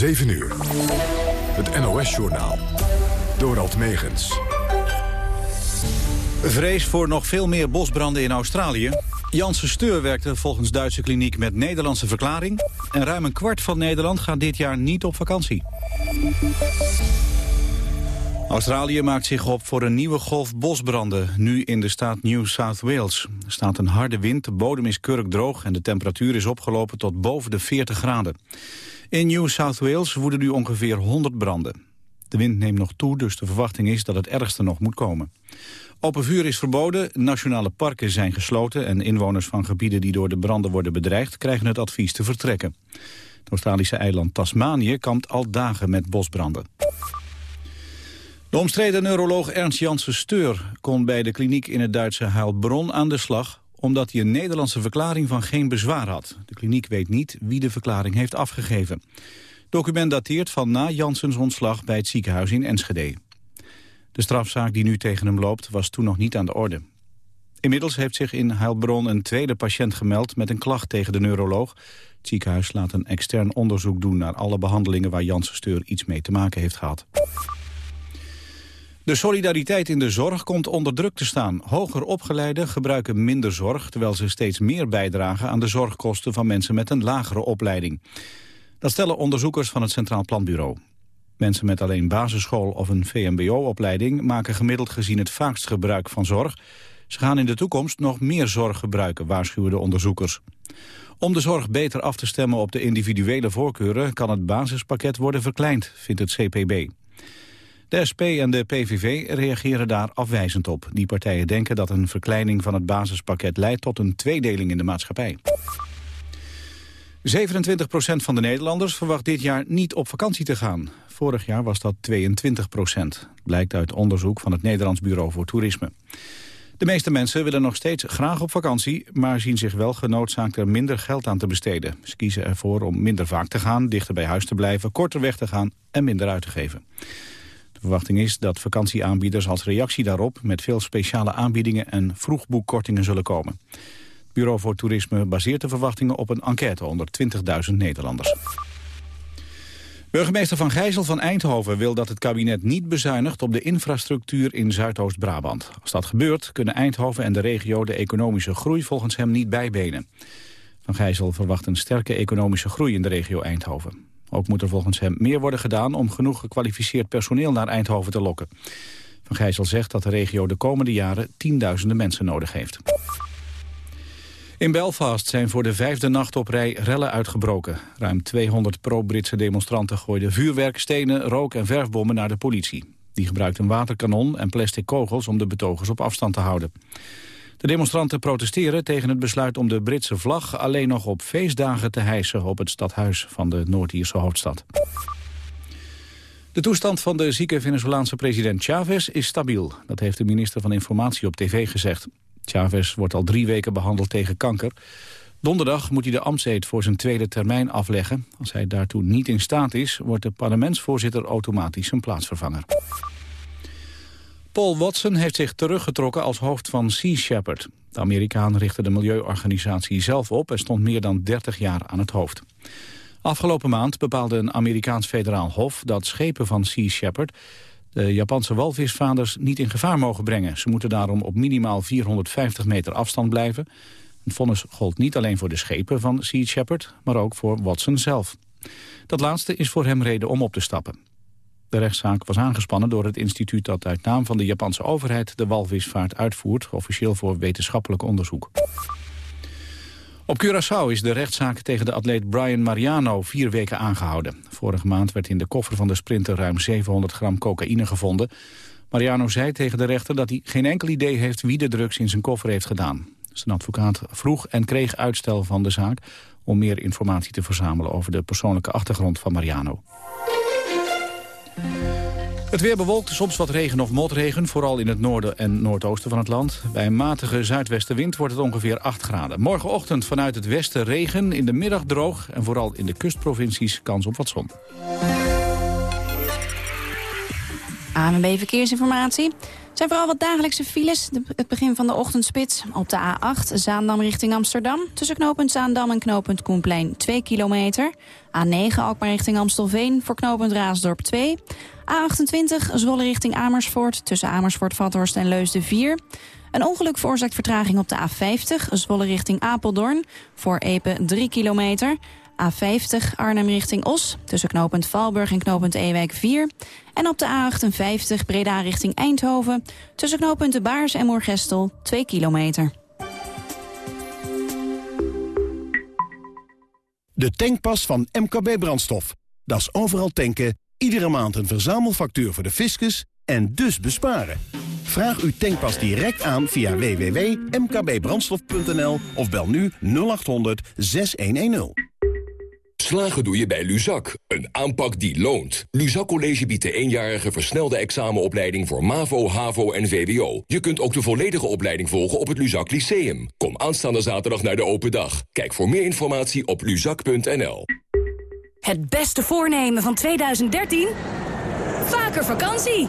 7 uur. Het NOS-journaal. Dorald Megens. Vrees voor nog veel meer bosbranden in Australië. Janssen Steur werkte volgens Duitse kliniek met Nederlandse verklaring. En ruim een kwart van Nederland gaat dit jaar niet op vakantie. Australië maakt zich op voor een nieuwe golf bosbranden, nu in de staat New South Wales. Er staat een harde wind, de bodem is kurkdroog en de temperatuur is opgelopen tot boven de 40 graden. In New South Wales woeden nu ongeveer 100 branden. De wind neemt nog toe, dus de verwachting is dat het ergste nog moet komen. Open vuur is verboden, nationale parken zijn gesloten... en inwoners van gebieden die door de branden worden bedreigd... krijgen het advies te vertrekken. Het Australische eiland Tasmanië kampt al dagen met bosbranden. De omstreden neuroloog Ernst Janssen Steur kon bij de kliniek in het Duitse Heilbronn aan de slag omdat hij een Nederlandse verklaring van geen bezwaar had. De kliniek weet niet wie de verklaring heeft afgegeven. Document dateert van na Janssens ontslag bij het ziekenhuis in Enschede. De strafzaak die nu tegen hem loopt was toen nog niet aan de orde. Inmiddels heeft zich in Heilbronn een tweede patiënt gemeld met een klacht tegen de neuroloog. Het ziekenhuis laat een extern onderzoek doen naar alle behandelingen waar Janssen Steur iets mee te maken heeft gehad. De solidariteit in de zorg komt onder druk te staan. Hoger opgeleiden gebruiken minder zorg... terwijl ze steeds meer bijdragen aan de zorgkosten van mensen met een lagere opleiding. Dat stellen onderzoekers van het Centraal Planbureau. Mensen met alleen basisschool of een VMBO-opleiding... maken gemiddeld gezien het vaakst gebruik van zorg. Ze gaan in de toekomst nog meer zorg gebruiken, waarschuwen de onderzoekers. Om de zorg beter af te stemmen op de individuele voorkeuren... kan het basispakket worden verkleind, vindt het CPB. De SP en de PVV reageren daar afwijzend op. Die partijen denken dat een verkleining van het basispakket leidt tot een tweedeling in de maatschappij. 27% van de Nederlanders verwacht dit jaar niet op vakantie te gaan. Vorig jaar was dat 22% blijkt uit onderzoek van het Nederlands Bureau voor Toerisme. De meeste mensen willen nog steeds graag op vakantie... maar zien zich wel genoodzaakt er minder geld aan te besteden. Ze kiezen ervoor om minder vaak te gaan, dichter bij huis te blijven... korter weg te gaan en minder uit te geven. De verwachting is dat vakantieaanbieders als reactie daarop... met veel speciale aanbiedingen en vroegboekkortingen zullen komen. Het Bureau voor Toerisme baseert de verwachtingen op een enquête onder 20.000 Nederlanders. Burgemeester Van Gijzel van Eindhoven wil dat het kabinet niet bezuinigt op de infrastructuur in Zuidoost-Brabant. Als dat gebeurt kunnen Eindhoven en de regio de economische groei volgens hem niet bijbenen. Van Gijzel verwacht een sterke economische groei in de regio Eindhoven. Ook moet er volgens hem meer worden gedaan om genoeg gekwalificeerd personeel naar Eindhoven te lokken. Van Gijzel zegt dat de regio de komende jaren tienduizenden mensen nodig heeft. In Belfast zijn voor de vijfde nacht op rij rellen uitgebroken. Ruim 200 pro-Britse demonstranten gooiden vuurwerk, stenen, rook en verfbommen naar de politie. Die gebruikt een waterkanon en plastic kogels om de betogers op afstand te houden. De demonstranten protesteren tegen het besluit om de Britse vlag alleen nog op feestdagen te hijsen op het stadhuis van de Noord-Ierse hoofdstad. De toestand van de zieke Venezolaanse president Chavez is stabiel. Dat heeft de minister van Informatie op tv gezegd. Chavez wordt al drie weken behandeld tegen kanker. Donderdag moet hij de ambtseed voor zijn tweede termijn afleggen. Als hij daartoe niet in staat is, wordt de parlementsvoorzitter automatisch zijn plaatsvervanger. Paul Watson heeft zich teruggetrokken als hoofd van Sea Shepherd. De Amerikaan richtte de milieuorganisatie zelf op... en stond meer dan 30 jaar aan het hoofd. Afgelopen maand bepaalde een Amerikaans federaal hof... dat schepen van Sea Shepherd de Japanse walvisvaders niet in gevaar mogen brengen. Ze moeten daarom op minimaal 450 meter afstand blijven. Het vonnis gold niet alleen voor de schepen van Sea Shepherd... maar ook voor Watson zelf. Dat laatste is voor hem reden om op te stappen. De rechtszaak was aangespannen door het instituut dat uit naam van de Japanse overheid de walvisvaart uitvoert, officieel voor wetenschappelijk onderzoek. Op Curaçao is de rechtszaak tegen de atleet Brian Mariano vier weken aangehouden. Vorige maand werd in de koffer van de sprinter ruim 700 gram cocaïne gevonden. Mariano zei tegen de rechter dat hij geen enkel idee heeft wie de drugs in zijn koffer heeft gedaan. Zijn advocaat vroeg en kreeg uitstel van de zaak om meer informatie te verzamelen over de persoonlijke achtergrond van Mariano. Het weer bewolkt, soms wat regen of motregen, vooral in het noorden en noordoosten van het land. Bij een matige zuidwestenwind wordt het ongeveer 8 graden. Morgenochtend vanuit het westen regen, in de middag droog... en vooral in de kustprovincies kans op wat zon. ANWB Verkeersinformatie. Zijn vooral wat dagelijkse files. het begin van de ochtendspits op de A8, Zaandam richting Amsterdam. Tussen knooppunt Zaandam en knooppunt Koenplein 2 kilometer. A9, Alkmaar richting Amstelveen voor knooppunt Raasdorp 2. A28, Zwolle richting Amersfoort. Tussen Amersfoort, Vathorst en Leusden 4. Een ongeluk veroorzaakt vertraging op de A50, Zwolle richting Apeldoorn. Voor Epe 3 kilometer. A50 Arnhem richting Os, tussen knooppunt Valburg en knooppunt Ewijk 4. En op de A58 Breda richting Eindhoven, tussen knooppunten Baars en Moergestel 2 kilometer. De tankpas van MKB Brandstof. Dat is overal tanken, iedere maand een verzamelfactuur voor de fiscus en dus besparen. Vraag uw tankpas direct aan via www.mkbbrandstof.nl of bel nu 0800 6110. Slagen doe je bij Luzak, een aanpak die loont. Luzak College biedt de eenjarige versnelde examenopleiding voor MAVO, HAVO en VWO. Je kunt ook de volledige opleiding volgen op het Luzak Lyceum. Kom aanstaande zaterdag naar de open dag. Kijk voor meer informatie op luzak.nl. Het beste voornemen van 2013? Vaker vakantie!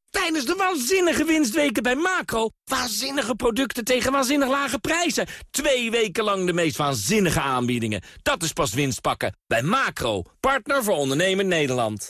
Tijdens de waanzinnige winstweken bij Macro. Waanzinnige producten tegen waanzinnig lage prijzen. Twee weken lang de meest waanzinnige aanbiedingen. Dat is pas winst pakken. Bij Macro, partner voor ondernemen Nederland.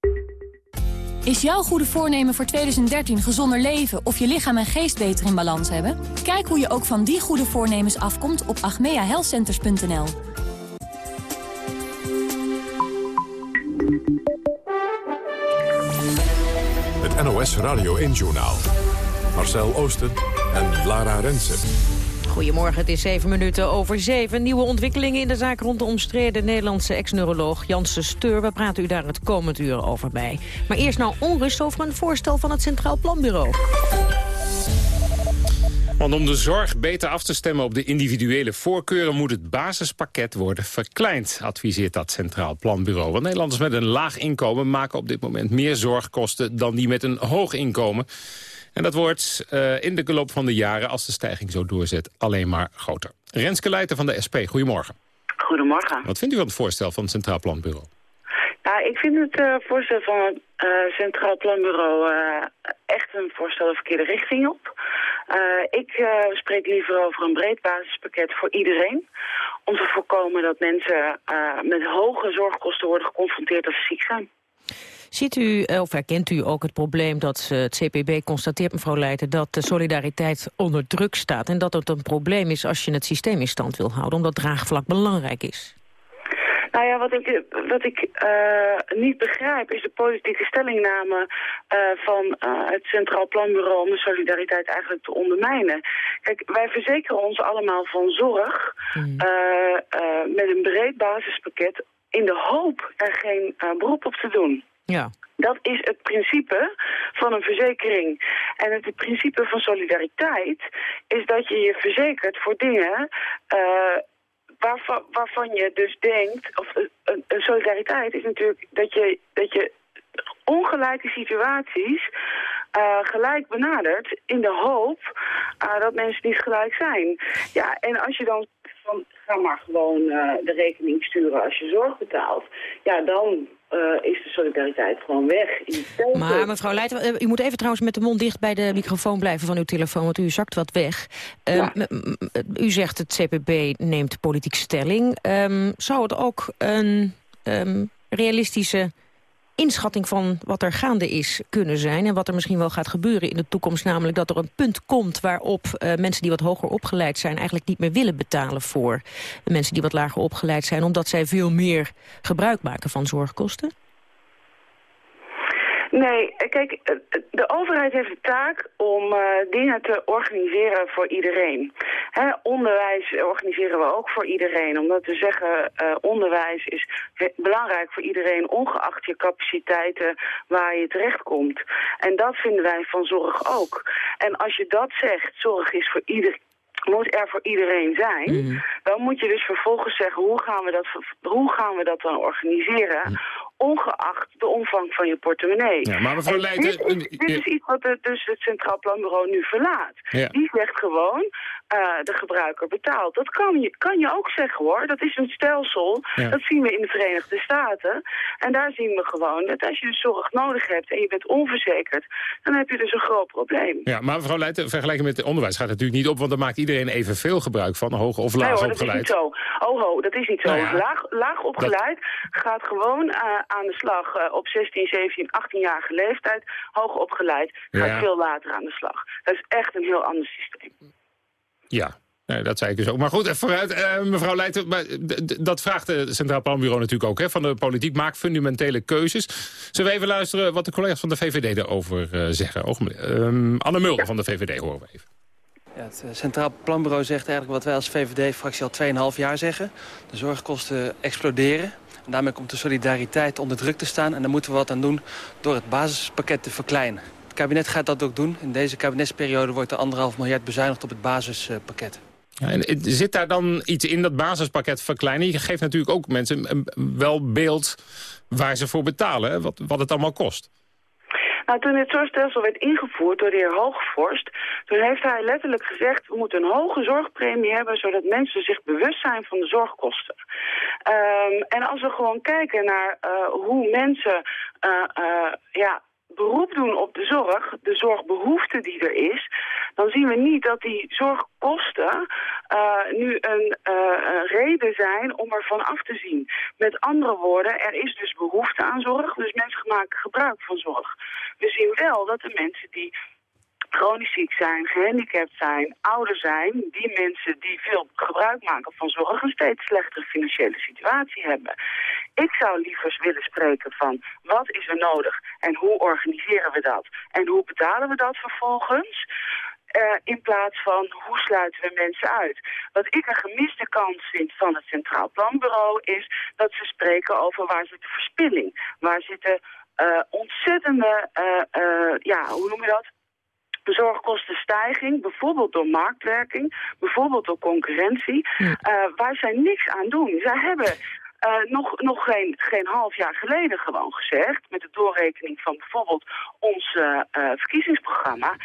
Is jouw goede voornemen voor 2013 gezonder leven of je lichaam en geest beter in balans hebben? Kijk hoe je ook van die goede voornemens afkomt op agmeahealthcenters.nl. Het NOS Radio 1 Journaal. Marcel Oosten en Lara Rensen. Goedemorgen, het is zeven minuten over zeven. Nieuwe ontwikkelingen in de zaak rond de omstreden Nederlandse ex-neuroloog Janssen Steur. We praten u daar het komend uur over bij. Maar eerst nou onrust over een voorstel van het Centraal Planbureau. Want om de zorg beter af te stemmen op de individuele voorkeuren... moet het basispakket worden verkleind, adviseert dat Centraal Planbureau. Want Nederlanders met een laag inkomen maken op dit moment meer zorgkosten... dan die met een hoog inkomen. En dat wordt uh, in de loop van de jaren, als de stijging zo doorzet, alleen maar groter. Renske Leijten van de SP, goedemorgen. Goedemorgen. Wat vindt u van het voorstel van het Centraal Planbureau? Ja, ik vind het uh, voorstel van het uh, Centraal Planbureau echt een voorstel de verkeerde richting op. ik spreek liever over een breed basispakket voor iedereen. Om te voorkomen dat mensen met hoge zorgkosten worden geconfronteerd als ze ziek zijn. Ziet u, eh, of herkent u ook het probleem dat eh, het CPB constateert, mevrouw Leijten... dat de solidariteit onder druk staat en dat het een probleem is... als je het systeem in stand wil houden, omdat draagvlak belangrijk is? Nou ja, wat ik, wat ik uh, niet begrijp is de politieke stellingname uh, van uh, het Centraal Planbureau om de solidariteit eigenlijk te ondermijnen. Kijk, wij verzekeren ons allemaal van zorg mm. met een breed basispakket in de hoop er geen beroep op te doen. Ja. Dat is het principe van een verzekering. En het principe van solidariteit is dat je je verzekert voor dingen uh, waarvan, waarvan je dus denkt... of uh, solidariteit is natuurlijk dat je, dat je ongelijke situaties uh, gelijk benadert... in de hoop dat mensen niet gelijk zijn. Ja, en als je dan van ga maar gewoon de rekening sturen als je zorg betaalt... ja, dan uh, is de solidariteit gewoon weg. maar mevrouw Leijten, eh, u moet even trouwens met de mond dicht bij de microfoon blijven van uw telefoon, want u zakt wat weg. U zegt het CPB neemt politieke stelling. Um, zou het ook een um, realistische inschatting van wat er gaande is kunnen zijn... en wat er misschien wel gaat gebeuren in de toekomst. Namelijk dat er een punt komt waarop uh, mensen die wat hoger opgeleid zijn... eigenlijk niet meer willen betalen voor mensen die wat lager opgeleid zijn... omdat zij veel meer gebruik maken van zorgkosten? Nee, kijk, eh, de overheid heeft de taak om uh, dingen te organiseren voor iedereen. Hè, onderwijs organiseren we ook voor iedereen. Omdat we zeggen, uh, onderwijs is belangrijk voor iedereen... ongeacht je capaciteiten waar je terechtkomt. En dat vinden wij van zorg ook. En als je dat zegt, zorg is voor iedereen moet er voor iedereen zijn, mm. dan moet je dus vervolgens zeggen hoe gaan we dat, hoe gaan we dat dan organiseren, mm ongeacht de omvang van je portemonnee. Ja, maar mevrouw Leijten... Dit, dit, is iets wat het, dus het Centraal Planbureau nu verlaat. Die zegt gewoon, uh, de gebruiker betaalt. Dat kan je, kan je ook zeggen hoor. Dat is een stelsel. Dat zien we in de Verenigde Staten. En daar zien we gewoon dat als je dus zorg nodig hebt en je bent onverzekerd, dan heb je dus een groot probleem. Ja, maar mevrouw Leijten, vergelijken met het onderwijs gaat het natuurlijk niet op, want dan maakt iedereen evenveel gebruik van, hoog of laag nee, hoor, opgeleid. dat is niet zo. Oh ho, dat is niet zo. Nou laag, laag opgeleid gaat gewoon uh, aan de slag uh, op 16, 17, 18-jarige leeftijd. Hoog opgeleid gaat veel later aan de slag. Dat is echt een heel ander systeem. Ja, dat zei ik dus ook. Maar goed, eh, vooruit, uh, mevrouw Leijten, dat vraagt het Centraal Planbureau natuurlijk ook. Hè, van de politiek maakt fundamentele keuzes. Zullen we even luisteren wat de collega's van de VVD uh, zeggen? Um, Anne Mulder van de VVD horen we even. Ja, het Centraal Planbureau zegt eigenlijk wat wij als VVD-fractie al 2,5 jaar zeggen. De zorgkosten exploderen. En daarmee komt de solidariteit onder druk te staan. En daar moeten we wat aan doen door het basispakket te verkleinen. Het kabinet gaat dat ook doen. In deze kabinetsperiode wordt er anderhalf miljard bezuinigd op het basispakket. Ja, en zit daar dan iets in dat basispakket verkleinen? Je geeft natuurlijk ook mensen wel beeld waar ze voor betalen, wat, wat het allemaal kost. Nou, toen het zorgstelsel werd ingevoerd door de heer Hoogvorst... toen heeft hij letterlijk gezegd... we moeten een hoge zorgpremie hebben... zodat mensen zich bewust zijn van de zorgkosten. Um, en als we gewoon kijken naar uh, hoe mensen... Uh, uh, ja, beroep doen op de zorg, de zorgbehoefte die er is, dan zien we niet dat die zorgkosten uh, nu een uh, reden zijn om ervan af te zien. Met andere woorden, er is dus behoefte aan zorg, dus mensen maken gebruik van zorg. We zien wel dat de mensen die chronisch ziek zijn, gehandicapt zijn, ouder zijn, die mensen die veel gebruik maken van zorg een steeds slechtere financiële situatie hebben. Ik zou liever willen spreken van wat is er nodig en hoe organiseren we dat en hoe betalen we dat vervolgens. Uh, in plaats van hoe sluiten we mensen uit. Wat ik een gemiste kans vind van het Centraal Planbureau is dat ze spreken over waar zit de verspilling. Waar zitten uh, ontzettende, uh, ja, hoe noem je dat? Zorgkostenstijging, bijvoorbeeld door marktwerking, bijvoorbeeld door concurrentie, ja. uh, waar zij niks aan doen. Zij hebben uh, nog, nog geen, geen half jaar geleden gewoon gezegd... met de doorrekening van bijvoorbeeld ons uh, verkiezingsprogramma...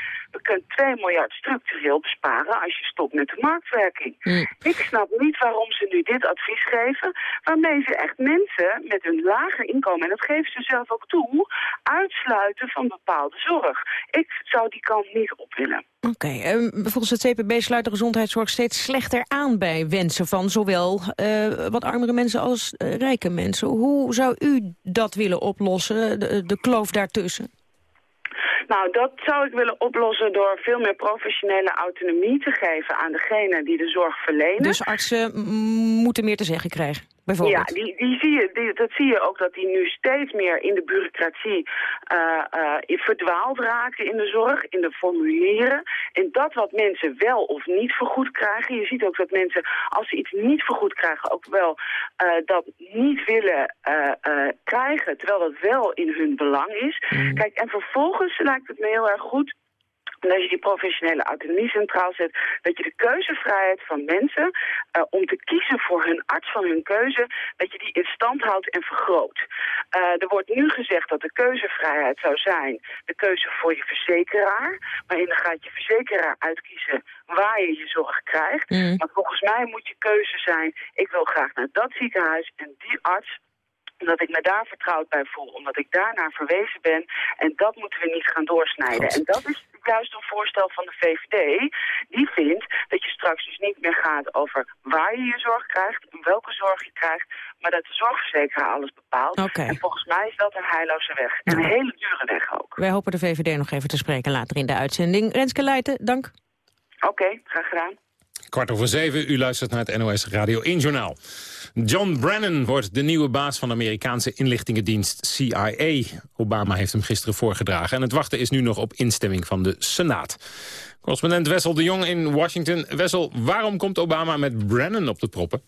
kunnen 2 miljard structureel besparen als je stopt met de marktwerking. Mm. Ik snap niet waarom ze nu dit advies geven... waarmee ze echt mensen met een lager inkomen... en dat geven ze zelf ook toe... uitsluiten van bepaalde zorg. Ik zou die kant niet op willen. Oké, okay, uh, volgens het CPB sluit de gezondheidszorg steeds slechter aan bij wensen van zowel uh, wat armere mensen als uh, rijke mensen. Hoe zou u dat willen oplossen, de, de kloof daartussen? Nou, dat zou ik willen oplossen door veel meer professionele autonomie te geven aan degene die de zorg verlenen. Dus artsen moeten meer te zeggen krijgen? Ja, die, die zie je, die, dat zie je ook dat die nu steeds meer in de bureaucratie uh, uh, verdwaald raken in de zorg, in de formulieren. En dat wat mensen wel of niet vergoed krijgen. Je ziet ook dat mensen, als ze iets niet vergoed krijgen, ook wel uh, dat niet willen krijgen, terwijl dat wel in hun belang is. Mm. Kijk, en vervolgens lijkt het me heel erg goed en als je die professionele autonomie centraal zet, dat je de keuzevrijheid van mensen uh, om te kiezen voor hun arts van hun keuze, dat je die in stand houdt en vergroot. Uh, er wordt nu gezegd dat de keuzevrijheid zou zijn de keuze voor je verzekeraar, waarin dan gaat je verzekeraar uitkiezen waar je je zorg krijgt. Mm. Maar volgens mij moet je keuze zijn, ik wil graag naar dat ziekenhuis en die arts omdat ik me daar vertrouwd bij voel, omdat ik daarnaar verwezen ben. En dat moeten we niet gaan doorsnijden. En dat is juist een voorstel van de VVD. Die vindt dat je straks dus niet meer gaat over waar je je zorg krijgt, en welke zorg je krijgt, maar dat de zorgverzekeraar alles bepaalt. En volgens mij is dat een heilloze weg. En een hele dure weg ook. Wij hopen de VVD nog even te spreken later in de uitzending. Renske Leijten, dank. Oké, graag gedaan. Kwart over zeven, u luistert naar het NOS Radio 1 Journaal. John Brennan wordt de nieuwe baas van de Amerikaanse inlichtingendienst CIA. Obama heeft hem gisteren voorgedragen en het wachten is nu nog op instemming van de Senaat. Correspondent Wessel de Jong in Washington. Wessel, waarom komt Obama met Brennan op de proppen?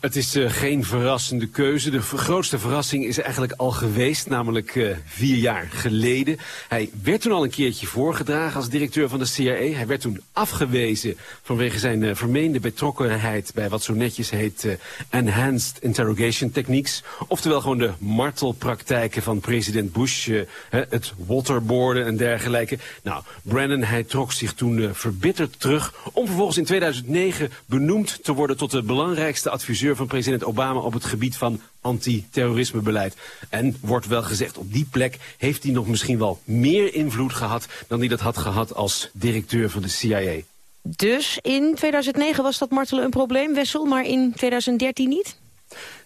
Het is uh, geen verrassende keuze. De grootste verrassing is eigenlijk al geweest, namelijk uh, vier jaar geleden. Hij werd toen al een keertje voorgedragen als directeur van de CIA. Hij werd toen afgewezen vanwege zijn uh, vermeende betrokkenheid bij wat zo netjes heet Enhanced Interrogation Techniques. Oftewel gewoon de martelpraktijken van president Bush, het waterboarden en dergelijke. Nou, Brennan, hij trok zich toen verbitterd terug om vervolgens in 2009 benoemd te worden tot de belangrijkste adviseur van president Obama op het gebied van antiterrorismebeleid. En wordt wel gezegd, op die plek heeft hij nog misschien wel meer invloed gehad dan hij dat had gehad als directeur van de CIA. Dus in 2009 was dat martelen een probleem, Wessel, maar in 2013 niet?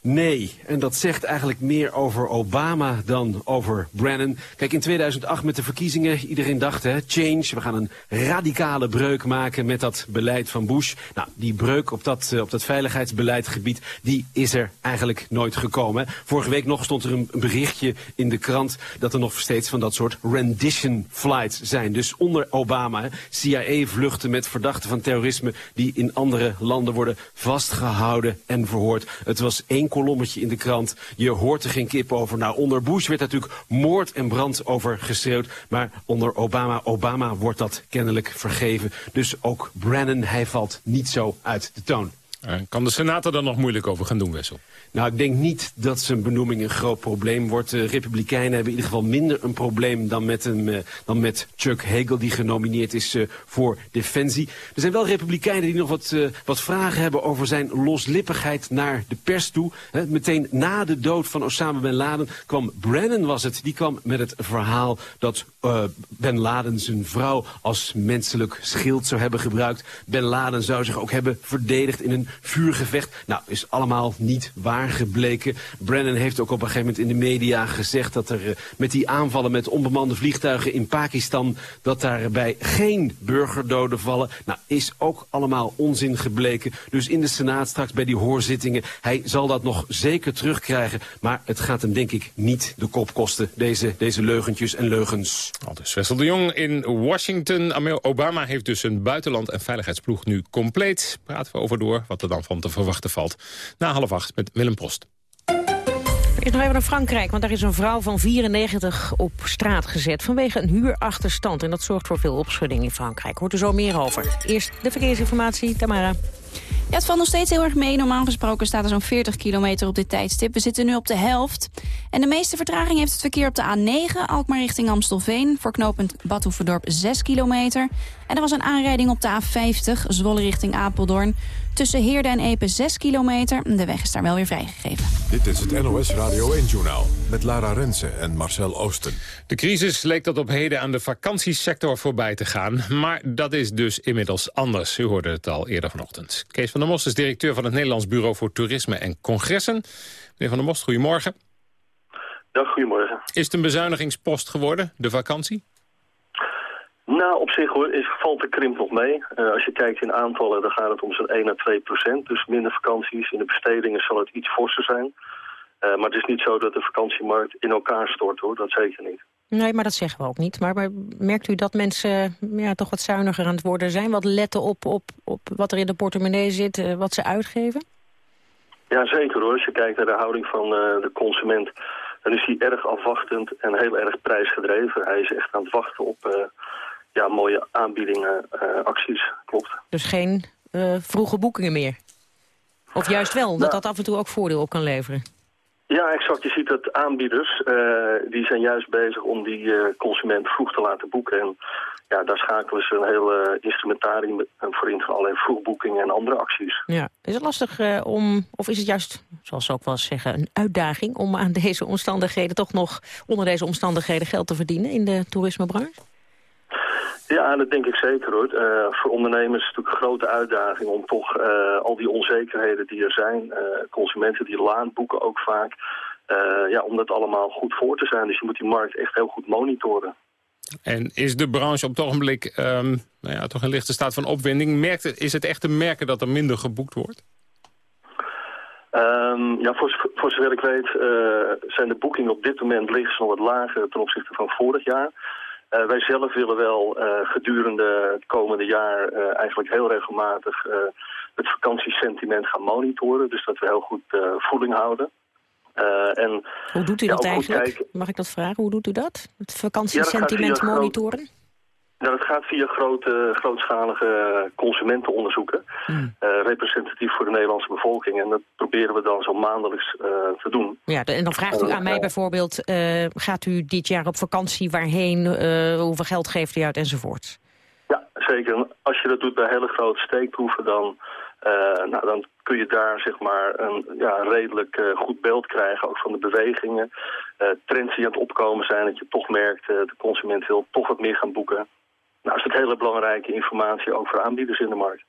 Nee, en dat zegt eigenlijk meer over Obama dan over Brennan. Kijk, in 2008 met de verkiezingen, iedereen dacht, hè, change, we gaan een radicale breuk maken met dat beleid van Bush. Nou, die breuk op dat, uh, op dat veiligheidsbeleidgebied, die is er eigenlijk nooit gekomen. Vorige week nog stond er een berichtje in de krant dat er nog steeds van dat soort rendition flights zijn. Dus onder Obama, CIA-vluchten met verdachten van terrorisme die in andere landen worden vastgehouden en verhoord. Het was één kolommetje in de krant. Je hoort er geen kip over. Nou, onder Bush werd natuurlijk moord en brand over geschreeuwd. Maar onder Obama, Obama wordt dat kennelijk vergeven. Dus ook Brennan, hij valt niet zo uit de toon. Kan de Senaat er nog moeilijk over gaan doen, Wessel? Nou, ik denk niet dat zijn benoeming een groot probleem wordt. De Republikeinen hebben in ieder geval minder een probleem dan met, uh, dan met Chuck Hagel... die genomineerd is uh, voor Defensie. Er zijn wel Republikeinen die nog wat, uh, wat vragen hebben... over zijn loslippigheid naar de pers toe. Meteen na de dood van Osama Bin Laden kwam Brennan, was het... die kwam met het verhaal dat Bin Laden zijn vrouw als menselijk schild zou hebben gebruikt. Bin Laden zou zich ook hebben verdedigd in een vuurgevecht. Nou, is allemaal niet waar gebleken. Brennan heeft ook op een gegeven moment in de media gezegd... dat er uh, met die aanvallen met onbemande vliegtuigen in Pakistan... dat daarbij geen burgerdoden vallen. Nou, is ook allemaal onzin gebleken. Dus in de Senaat straks bij die hoorzittingen... hij zal dat nog zeker terugkrijgen. Maar het gaat hem denk ik niet de kop kosten, deze, deze leugentjes en leugens. Al dus Wessel de Jong in Washington. Obama heeft dus een buitenland- en veiligheidsploeg nu compleet. Praten we over door wat er dan van te verwachten valt. Na half acht met Willem Post. Eerst nog even naar Frankrijk, want daar is een vrouw van 94 op straat gezet vanwege een huurachterstand. En dat zorgt voor veel opschudding in Frankrijk. Hoort er zo meer over. Eerst de verkeersinformatie, Tamara. Ja, het valt nog steeds heel erg mee. Normaal gesproken staat er zo'n 40 kilometer op dit tijdstip. We zitten nu op de helft. En de meeste vertraging heeft het verkeer op de A9, Alkmaar richting Amstelveen. Voor knooppunt Badhoevedorp 6 kilometer. En er was een aanrijding op de A50, Zwolle richting Apeldoorn. Tussen Heerde en Epe 6 kilometer. De weg is daar wel weer vrijgegeven. Dit is het NOS Radio 1-journaal met Lara Rensen en Marcel Oosten. De crisis leek tot op heden aan de vakantiesector voorbij te gaan. Maar dat is dus inmiddels anders. U hoorde het al eerder vanochtend. Kees van der Most is directeur van het Nederlands Bureau voor Toerisme en Congressen. Meneer van der Most, goedemorgen. Dag, goedemorgen. Is het een bezuinigingspost geworden, de vakantie? Nou, op zich hoor, is, valt de krimp nog mee. Uh, als je kijkt in aantallen, dan gaat het om zo'n 1 à 2 procent. Dus minder vakanties. In de bestedingen zal het iets forser zijn. Uh, maar het is niet zo dat de vakantiemarkt in elkaar stort, hoor. Dat zeker niet. Nee, maar dat zeggen we ook niet. Maar, maar merkt u dat mensen ja, toch wat zuiniger aan het worden zijn? Wat letten op, op, op wat er in de portemonnee zit, uh, wat ze uitgeven? Ja, zeker hoor. Als je kijkt naar de houding van de consument... dan is hij erg afwachtend en heel erg prijsgedreven. Hij is echt aan het wachten op ja, mooie aanbiedingen, uh, acties, klopt. Dus geen uh, vroege boekingen meer? Of juist wel, dat nou, dat af en toe ook voordeel op kan leveren? Ja, exact. Je ziet dat aanbieders, uh, die zijn juist bezig om die consument vroeg te laten boeken. En ja, daar schakelen ze een heel instrumentarium voor in, alleen vroegboekingen en andere acties. Ja. Is het lastig om, of is het juist, zoals ze ook wel zeggen, een uitdaging om aan deze omstandigheden toch nog onder deze omstandigheden geld te verdienen in de toerismebranche? Ja, dat denk ik zeker hoor. Uh, voor ondernemers is het natuurlijk een grote uitdaging om toch uh, al die onzekerheden die er zijn, uh, consumenten die laan boeken ook vaak, ja, om dat allemaal goed voor te zijn. Dus je moet die markt echt heel goed monitoren. En is de branche op het ogenblik um, nou ja, toch een lichte staat van opwinding? Merkt, is het echt te merken dat er minder geboekt wordt? Um, ja, voor, voor zover ik weet zijn de boekingen op dit moment liggen nog wat lager ten opzichte van vorig jaar. Uh, wij zelf willen wel uh, gedurende het komende jaar uh, eigenlijk heel regelmatig het vakantiesentiment gaan monitoren. Dus dat we heel goed voeling houden. en, Hoe doet u dat eigenlijk? Mag ik dat vragen? Hoe doet u dat? Het vakantiesentiment ja, monitoren? Nou, dat gaat via grote, grootschalige consumentenonderzoeken. Hmm. Uh, representatief voor de Nederlandse bevolking. En dat proberen we dan zo maandelijks uh, te doen. Ja, en dan vraagt u aan mij bijvoorbeeld... Uh, gaat u dit jaar op vakantie, waarheen, hoeveel geld geeft u uit enzovoort? Ja, zeker. Als je dat doet bij hele grote steekproeven... dan, nou, dan kun je daar zeg maar een ja, redelijk goed beeld krijgen... ook van de bewegingen. trends die aan het opkomen zijn... dat je toch merkt, de consument wil toch wat meer gaan boeken... Nou, is het hele belangrijke informatie ook voor aanbieders in de markt.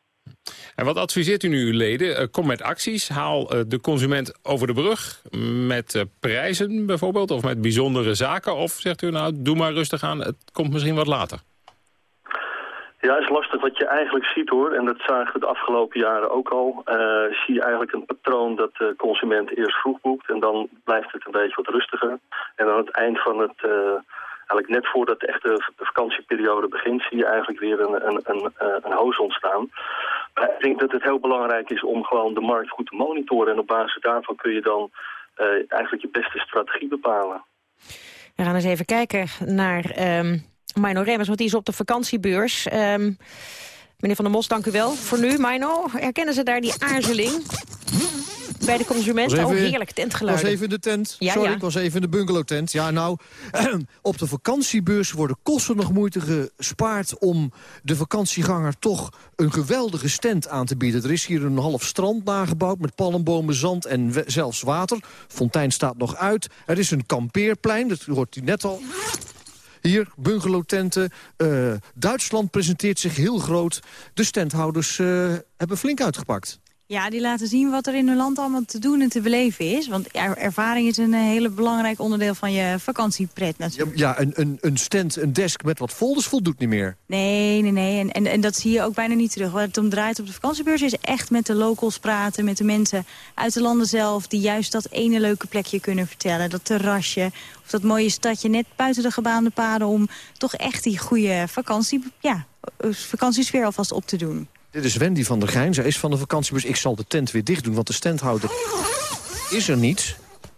En wat adviseert u nu uw leden? Uh, kom met acties, haal uh, de consument over de brug met uh, prijzen bijvoorbeeld... of met bijzondere zaken? Of zegt u nou, doe maar rustig aan, het komt misschien wat later? Ja, is lastig. Wat je eigenlijk ziet hoor, en dat zagen we de afgelopen jaren ook al... zie je eigenlijk een patroon dat de consument eerst vroeg boekt... en dan blijft het een beetje wat rustiger. En aan het eind van het eigenlijk net voordat de echte vakantieperiode begint... zie je eigenlijk weer een, een, een, eh, een hoos ontstaan. Maar ik denk dat het heel belangrijk is om gewoon de markt goed te monitoren. En op basis daarvan kun je dan uh, eigenlijk je beste strategie bepalen. We gaan eens even kijken naar um, Mino Remmers, want die is op de vakantiebeurs. Um, meneer Van der Mos, dank u wel. Voor nu, Mino, herkennen ze daar die aarzeling? Bij de consument. Even, oh, heerlijk, tentgeluid. Ik was even in de tent. Sorry, ik was even in de bungalowtent. Ja, nou, op de vakantiebeurs worden kosten nog moeite gespaard... om de vakantieganger toch een geweldige stand aan te bieden. Er is hier een half strand nagebouwd met palmbomen, zand en zelfs water. Fontein staat nog uit. Er is een kampeerplein, dat hoort u net al. Hier, bungalowtenten. Uh, Duitsland presenteert zich heel groot. De standhouders uh, hebben flink uitgepakt. Ja, die laten zien wat er in hun land allemaal te doen en te beleven is. Want ervaring is een eh, hele belangrijk onderdeel van je vakantiepret natuurlijk. Ja, een, een, een stand, een desk met wat folders voldoet niet meer. Nee, nee, nee. En, en, en dat zie je ook bijna niet terug. Wat het om draait op de vakantiebeurs is echt met de locals praten. Met de mensen uit de landen zelf die juist dat ene leuke plekje kunnen vertellen. Dat terrasje of dat mooie stadje net buiten de gebaande paden... om toch echt die goede vakantie, ja, vakantiesfeer alvast op te doen. Dit is Wendy van der Geijn. Zij is van de vakantiebus. Ik zal de tent weer dicht doen, want de standhouder is er niet.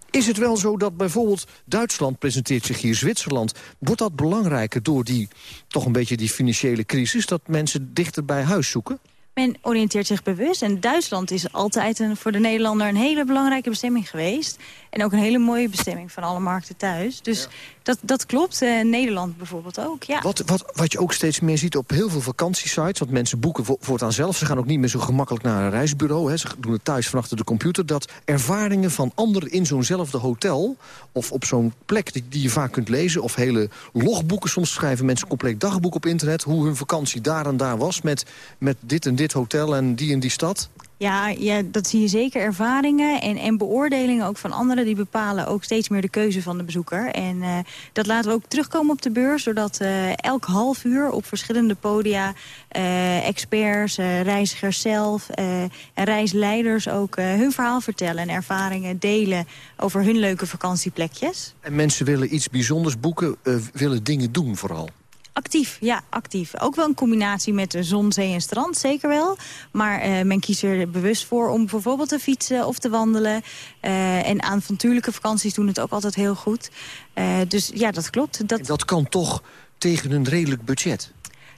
Is het wel zo dat bijvoorbeeld Duitsland presenteert zich hier, Zwitserland... wordt dat belangrijker door die, toch een beetje die financiële crisis... dat mensen dichter bij huis zoeken? Men oriënteert zich bewust. En Duitsland is altijd een, voor de Nederlander een hele belangrijke bestemming geweest. En ook een hele mooie bestemming van alle markten thuis. Dus dat, dat klopt. Uh, Nederland bijvoorbeeld ook, ja. Wat, wat, wat je ook steeds meer ziet op heel veel vakantiesites... want mensen boeken voor, voortaan zelf. Ze gaan ook niet meer zo gemakkelijk naar een reisbureau. Hè. Ze doen het thuis van achter de computer. Dat ervaringen van anderen in zo'nzelfde hotel... of op zo'n plek die, die, je vaak kunt lezen... of hele logboeken. Soms schrijven mensen een compleet dagboek op internet... hoe hun vakantie daar en daar was met, met dit en dit hotel en die en die stad. Ja, ja, dat zie je zeker. Ervaringen en, en beoordelingen ook van anderen... die bepalen ook steeds meer de keuze van de bezoeker. En uh, dat laten we ook terugkomen op de beurs... doordat uh, elk half uur op verschillende podia... Uh, experts, reizigers zelf en reisleiders ook hun verhaal vertellen... en ervaringen delen over hun leuke vakantieplekjes. En mensen willen iets bijzonders boeken, willen dingen doen vooral. Actief, ja, actief. Ook wel een combinatie met zon, zee en strand, zeker wel. Maar uh, men kiest er bewust voor om bijvoorbeeld te fietsen of te wandelen. Uh, en avontuurlijke vakanties doen het ook altijd heel goed. Uh, dus ja, dat klopt. Dat... dat kan toch tegen een redelijk budget?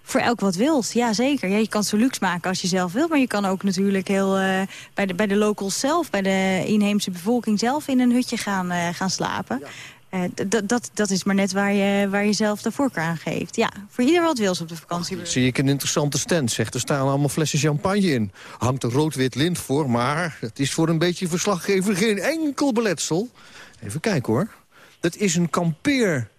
Voor elk wat wilt, ja zeker. Ja, je kan zo luxe maken als je zelf wilt. Maar je kan ook natuurlijk heel, uh, bij, de, bij de locals zelf, bij de inheemse bevolking zelf... in een hutje gaan, uh, gaan slapen. Ja. Dat, dat is maar net waar je, waar je zelf de voorkeur aan geeft. Ja, voor ieder wat wils op de vakantie. Zie ik een interessante stand, zegt. Er staan allemaal flessen champagne in. Hangt een rood-wit lint voor, maar het is voor een beetje verslaggever geen enkel beletsel. Even kijken hoor. Dat is een kampeer.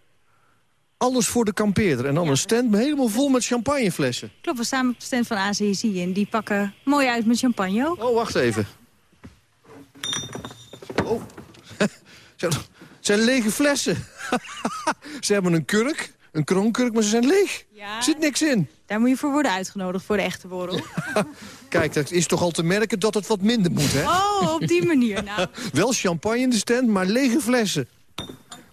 Alles voor de kampeerder. En dan een stand helemaal vol met champagneflessen. Klopt, we staan op de stand van ACSI en die pakken mooi uit met champagne ook. Oh, wacht even. Oh. Het zijn lege flessen. ze hebben een kurk, een kroonkurk, maar ze zijn leeg. Er zit niks in. Daar moet je voor worden uitgenodigd, voor de echte borrel. Kijk, dat is toch al te merken dat het wat minder moet, hè? Oh, op die manier. Nou. Wel champagne in de stand, maar lege flessen.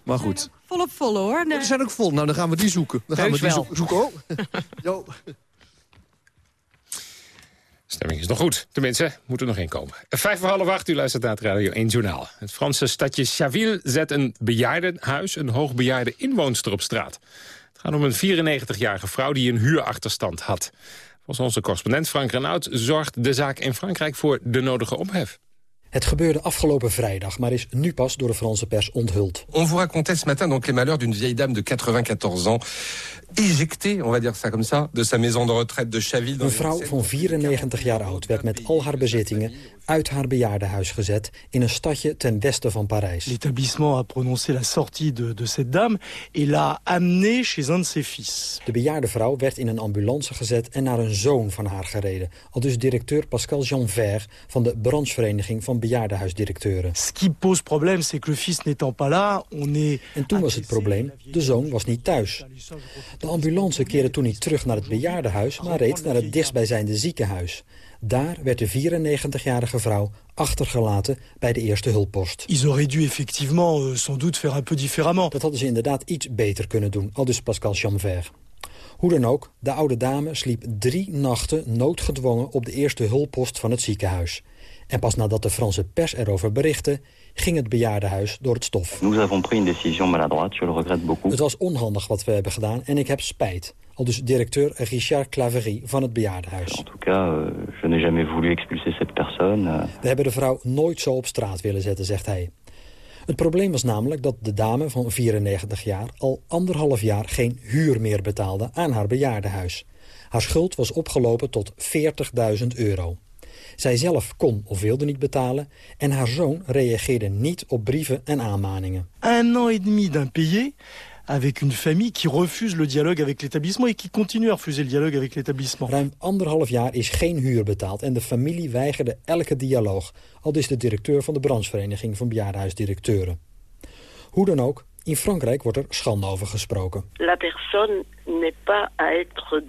Maar goed. Volop vol, hoor. Nee. zijn ook vol. Nou, dan gaan we die zoeken. Dan gaan we die zoeken. Oh. Stemming is nog goed. Tenminste, moet er nog in komen. Vijf voor half acht, u luistert naar het Radio 1 Journaal. Het Franse stadje Chaville zet een bejaardenhuis... een hoogbejaarde inwoonster op straat. Het gaat om een 94-jarige vrouw die een huurachterstand had. Volgens onze correspondent Frank Renaud zorgt de zaak in Frankrijk voor de nodige ophef. Het gebeurde afgelopen vrijdag, maar is nu pas door de Franse pers onthuld. On vous racontait ce matin donc les malheurs d'une vieille dame de 94 ans éjectée, on va dire ça comme ça, de sa maison de retraite de Chaville. Een vrouw van 94 jaar oud werd met al haar bezittingen uit haar bejaardenhuis gezet in een stadje ten westen van Parijs. L'établissement a prononcé la sortie de, de cette dame et l'a amenée chez un de ses fils. De bejaarde vrouw werd in een ambulance gezet en naar een zoon van haar gereden. Al dus directeur Pascal Jean van de branchevereniging van bejaardenhuisdirecteuren. Ce qui pose problème, c'est que le fils n'étant pas là, on est... En toen was het probleem, de zoon was niet thuis. De ambulance keerde toen niet terug naar het bejaardenhuis, maar reed naar het dichtstbijzijnde ziekenhuis. Daar werd de 94-jarige vrouw achtergelaten bij de eerste hulppost. Ils auraient dû effectivement euh, sans doute faire un peu différemment. Dat hadden ze inderdaad iets beter kunnen doen, al dus Pascal Chanvert. Hoe dan ook, de oude dame sliep drie nachten noodgedwongen op de eerste hulppost van het ziekenhuis. En pas nadat de Franse pers erover berichtte, ging het bejaardenhuis door het stof. Nous avons pris une décision maladroite, je le regrette beaucoup. Het was onhandig wat we hebben gedaan en ik heb spijt. Al dus directeur Richard Claverie van het bejaardenhuis. En tout cas, euh, je n'ai jamais voulu expulser cette personne. Euh. We hebben de vrouw nooit zo op straat willen zetten, zegt hij. Het probleem was namelijk dat de dame van 94 jaar al anderhalf jaar geen huur meer betaalde aan haar bejaardenhuis. Haar schuld was opgelopen tot 40.000 euro. Zij zelf kon of wilde niet betalen en haar zoon reageerde niet op brieven en aanmaningen. Un an et demi d'impayé avec une famille qui refuse le dialogue avec l'établissement et qui continue à refuser le dialogue avec l'établissement. Ruim anderhalf jaar is geen huur betaald en de familie weigerde elke dialoog. Al is de directeur van de branchevereniging van bejaardenhuisdirecteuren. Hoe dan ook, in Frankrijk wordt er schande over gesproken. La personne n'est pas à être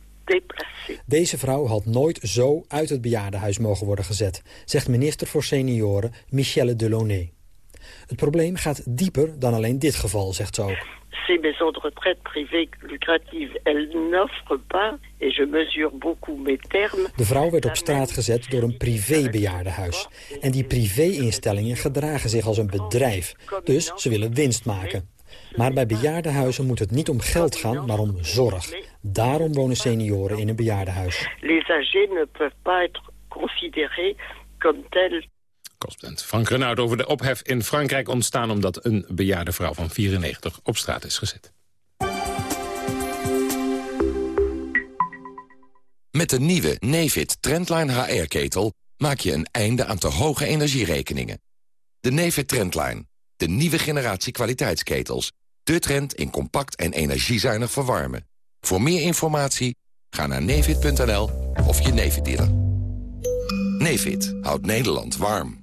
deze vrouw had nooit zo uit het bejaardenhuis mogen worden gezet, zegt minister voor senioren Michelle Delaunay. Het probleem gaat dieper dan alleen dit geval, zegt ze ook. Ces maisons de retraite privées lucratives, elles n'offrent pas, et je mesure beaucoup mes termes... De vrouw werd op straat gezet door een privé-bejaardenhuis. En die privé-instellingen gedragen zich als een bedrijf. Dus ze willen winst maken. Maar bij bejaardenhuizen moet het niet om geld gaan, maar om zorg. Daarom wonen senioren in een bejaardenhuis. Les âgés ne peuvent pas être considérés comme tels. Correspondent Frank over de ophef in Frankrijk ontstaan... omdat een bejaarde vrouw van 94 op straat is gezet. Met de nieuwe Nefit Trendline HR-ketel maak je een einde aan te hoge energierekeningen. De Nefit Trendline, de nieuwe generatie kwaliteitsketels. De trend in compact en energiezuinig verwarmen. Voor meer informatie ga naar nevid.nl of je Nevid dealer. Nevid houdt Nederland warm.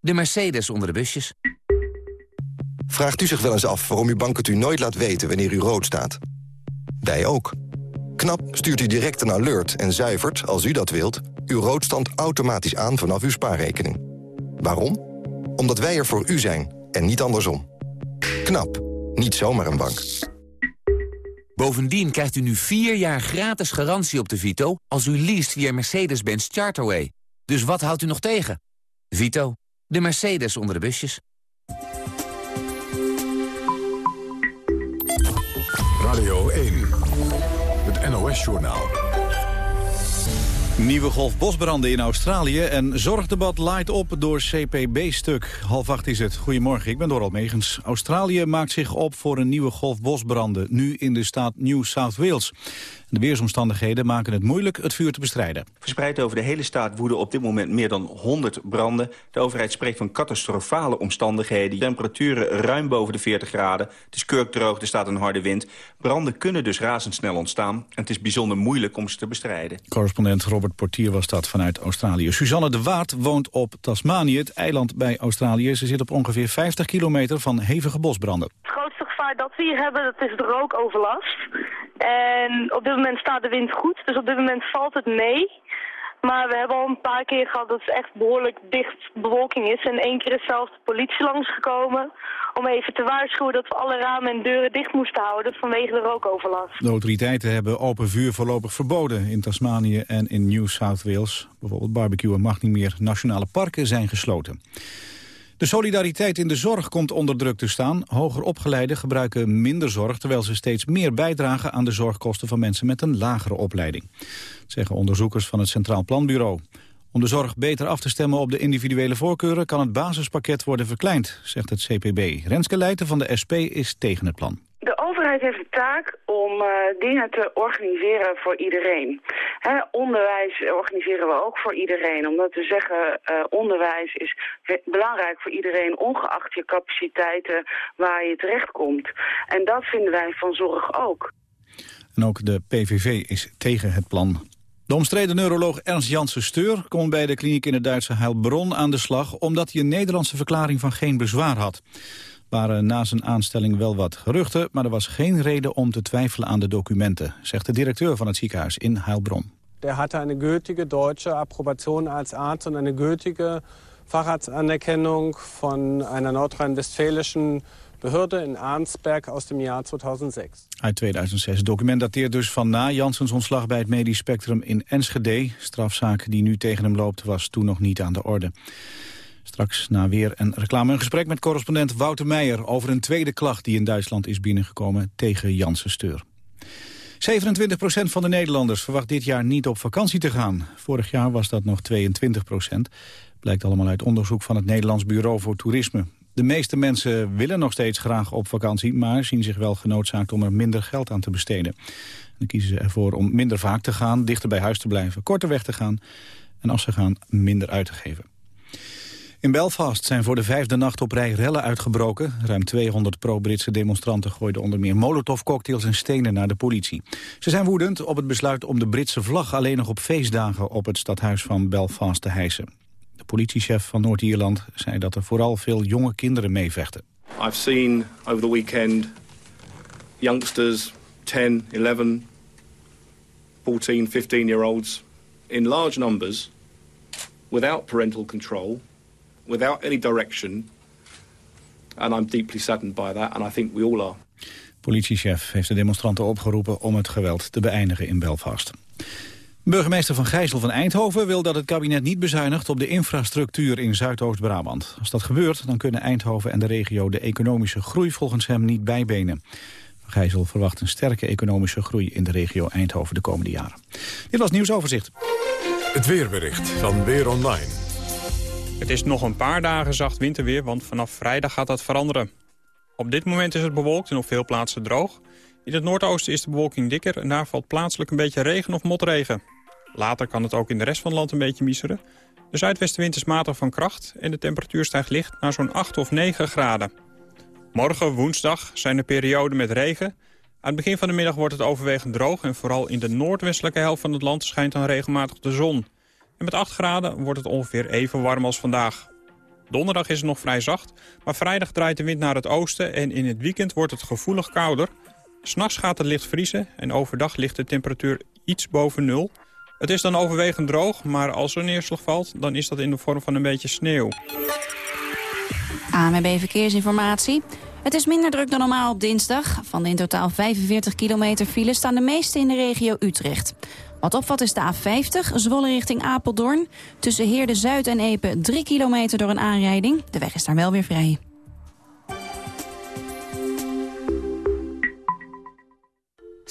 de Mercedes onder de busjes. Vraagt u zich wel eens af waarom uw bank het u nooit laat weten wanneer u rood staat? Wij ook. KNAP stuurt u direct een alert en zuivert, als u dat wilt... uw roodstand automatisch aan vanaf uw spaarrekening. Waarom? Omdat wij er voor u zijn en niet andersom. KNAP. Niet zomaar een bank. Bovendien krijgt u nu vier jaar gratis garantie op de Vito... als u leest via Mercedes-Benz Charterway. Dus wat houdt u nog tegen? Vito, de Mercedes onder de busjes. Radio 1, het NOS-journaal. Nieuwe golf bosbranden in Australië en zorgdebat laait op door CPB-stuk. Half acht is het. Goedemorgen, ik ben Doral Megens. Australië maakt zich op voor een nieuwe golf bosbranden, nu in de staat New South Wales. De weersomstandigheden maken het moeilijk het vuur te bestrijden. Verspreid over de hele staat woeden op dit moment meer dan 100 branden. De overheid spreekt van catastrofale omstandigheden. Temperaturen ruim boven de 40 graden. Het is kurkdroog, er staat een harde wind. Branden kunnen dus razendsnel ontstaan. En het is bijzonder moeilijk om ze te bestrijden. Correspondent Robert Portier was dat vanuit Australië. Suzanne de Waard woont op Tasmanië, het eiland bij Australië. Ze zit op ongeveer 50 kilometer van hevige bosbranden. Gevaar dat we hier hebben, dat is de rookoverlast. En op dit moment staat de wind goed, dus op dit moment valt het mee. Maar we hebben al een paar keer gehad dat het echt behoorlijk dicht bewolking is. En één keer is zelfs de politie langsgekomen om even te waarschuwen dat we alle ramen en deuren dicht moesten houden vanwege de rookoverlast. De autoriteiten hebben open vuur voorlopig verboden in Tasmanië en in New South Wales. Bijvoorbeeld barbecuen mag niet meer, nationale parken zijn gesloten. De solidariteit in de zorg komt onder druk te staan. Hoger opgeleiden gebruiken minder zorg... terwijl ze steeds meer bijdragen aan de zorgkosten van mensen met een lagere opleiding. Dat zeggen onderzoekers van het Centraal Planbureau. Om de zorg beter af te stemmen op de individuele voorkeuren... kan het basispakket worden verkleind, zegt het CPB. Renske Leijten van de SP is tegen het plan. Overheid heeft de taak om uh, dingen te organiseren voor iedereen. Hè, onderwijs organiseren we ook voor iedereen. Omdat we zeggen, uh, onderwijs is belangrijk voor iedereen... ongeacht je capaciteiten waar je terechtkomt. En dat vinden wij van zorg ook. En ook de PVV is tegen het plan. De omstreden neuroloog Ernst Janssen Steur komt bij de kliniek in het Duitse Heilbronn aan de slag... omdat hij een Nederlandse verklaring van geen bezwaar had waren na zijn aanstelling wel wat geruchten... maar er was geen reden om te twijfelen aan de documenten... zegt de directeur van het ziekenhuis in Heilbronn. Er had een gültige deutsche Approbation als Arzt en een gültige Facharztanerkennung von einer nordrhein-westfälischen Behörde in Arnsberg aus dem Jahr 2006. Uit 2006. Het document dateert dus van na Janssens ontslag bij het medisch spectrum in Enschede. Strafzaak die nu tegen hem loopt was toen nog niet aan de orde. Straks na weer een reclame een gesprek met correspondent Wouter Meijer... over een tweede klacht die in Duitsland is binnengekomen tegen Janssen Steur. 27% van de Nederlanders verwacht dit jaar niet op vakantie te gaan. Vorig jaar was dat nog 22% Blijkt allemaal uit onderzoek van het Nederlands Bureau voor Toerisme. De meeste mensen willen nog steeds graag op vakantie... maar zien zich wel genoodzaakt om er minder geld aan te besteden. Dan kiezen ze ervoor om minder vaak te gaan, dichter bij huis te blijven... korter weg te gaan en als ze gaan minder uit te geven. In Belfast zijn voor de vijfde nacht op rij rellen uitgebroken. Ruim 200 pro-Britse demonstranten gooiden onder meer molotovcocktails en stenen naar de politie. Ze zijn woedend op het besluit om de Britse vlag alleen nog op feestdagen op het stadhuis van Belfast te hijsen. De politiechef van Noord-Ierland zei dat er vooral veel jonge kinderen meevechten. I've seen over the weekend youngsters 10, 11, 14, 15 year olds in large numbers without parental control without any direction, And I'm deeply saddened by that, and I think we all are. Politiechef heeft de demonstranten opgeroepen om het geweld te beëindigen in Belfast. Burgemeester Van Gijzel van Eindhoven wil dat het kabinet niet bezuinigt op de infrastructuur in Zuidoost-Brabant. Als dat gebeurt, dan kunnen Eindhoven en de regio de economische groei volgens hem niet bijbenen. Van Gijzel verwacht een sterke economische groei in de regio Eindhoven de komende jaren. Dit was Nieuwsoverzicht. Het weerbericht van Weer Online. Het is nog een paar dagen zacht winterweer, want vanaf vrijdag gaat dat veranderen. Op dit moment is het bewolkt en op veel plaatsen droog. In het noordoosten is de bewolking dikker en daar valt plaatselijk een beetje regen of motregen. Later kan het ook in de rest van het land een beetje miseren. De zuidwestenwind is matig van kracht en de temperatuur stijgt licht naar zo'n 8 of 9 graden. Morgen, woensdag, zijn er perioden met regen. Aan het begin van de middag wordt het overwegend droog... en vooral in de noordwestelijke helft van het land schijnt dan regelmatig de zon. En met 8 graden wordt het ongeveer even warm als vandaag. Donderdag is het nog vrij zacht, maar vrijdag draait de wind naar het oosten... en in het weekend wordt het gevoelig kouder. S'nachts gaat het licht vriezen en overdag ligt de temperatuur iets boven nul... Het is dan overwegend droog, maar als er neerslag valt... dan is dat in de vorm van een beetje sneeuw. AMB Verkeersinformatie. Het is minder druk dan normaal op dinsdag. Van de in totaal 45 kilometer file staan de meeste in de regio Utrecht. Wat opvalt is de A50, Zwolle richting Apeldoorn. Tussen Heerde Zuid en Epe 3 kilometer door een aanrijding. De weg is daar wel weer vrij.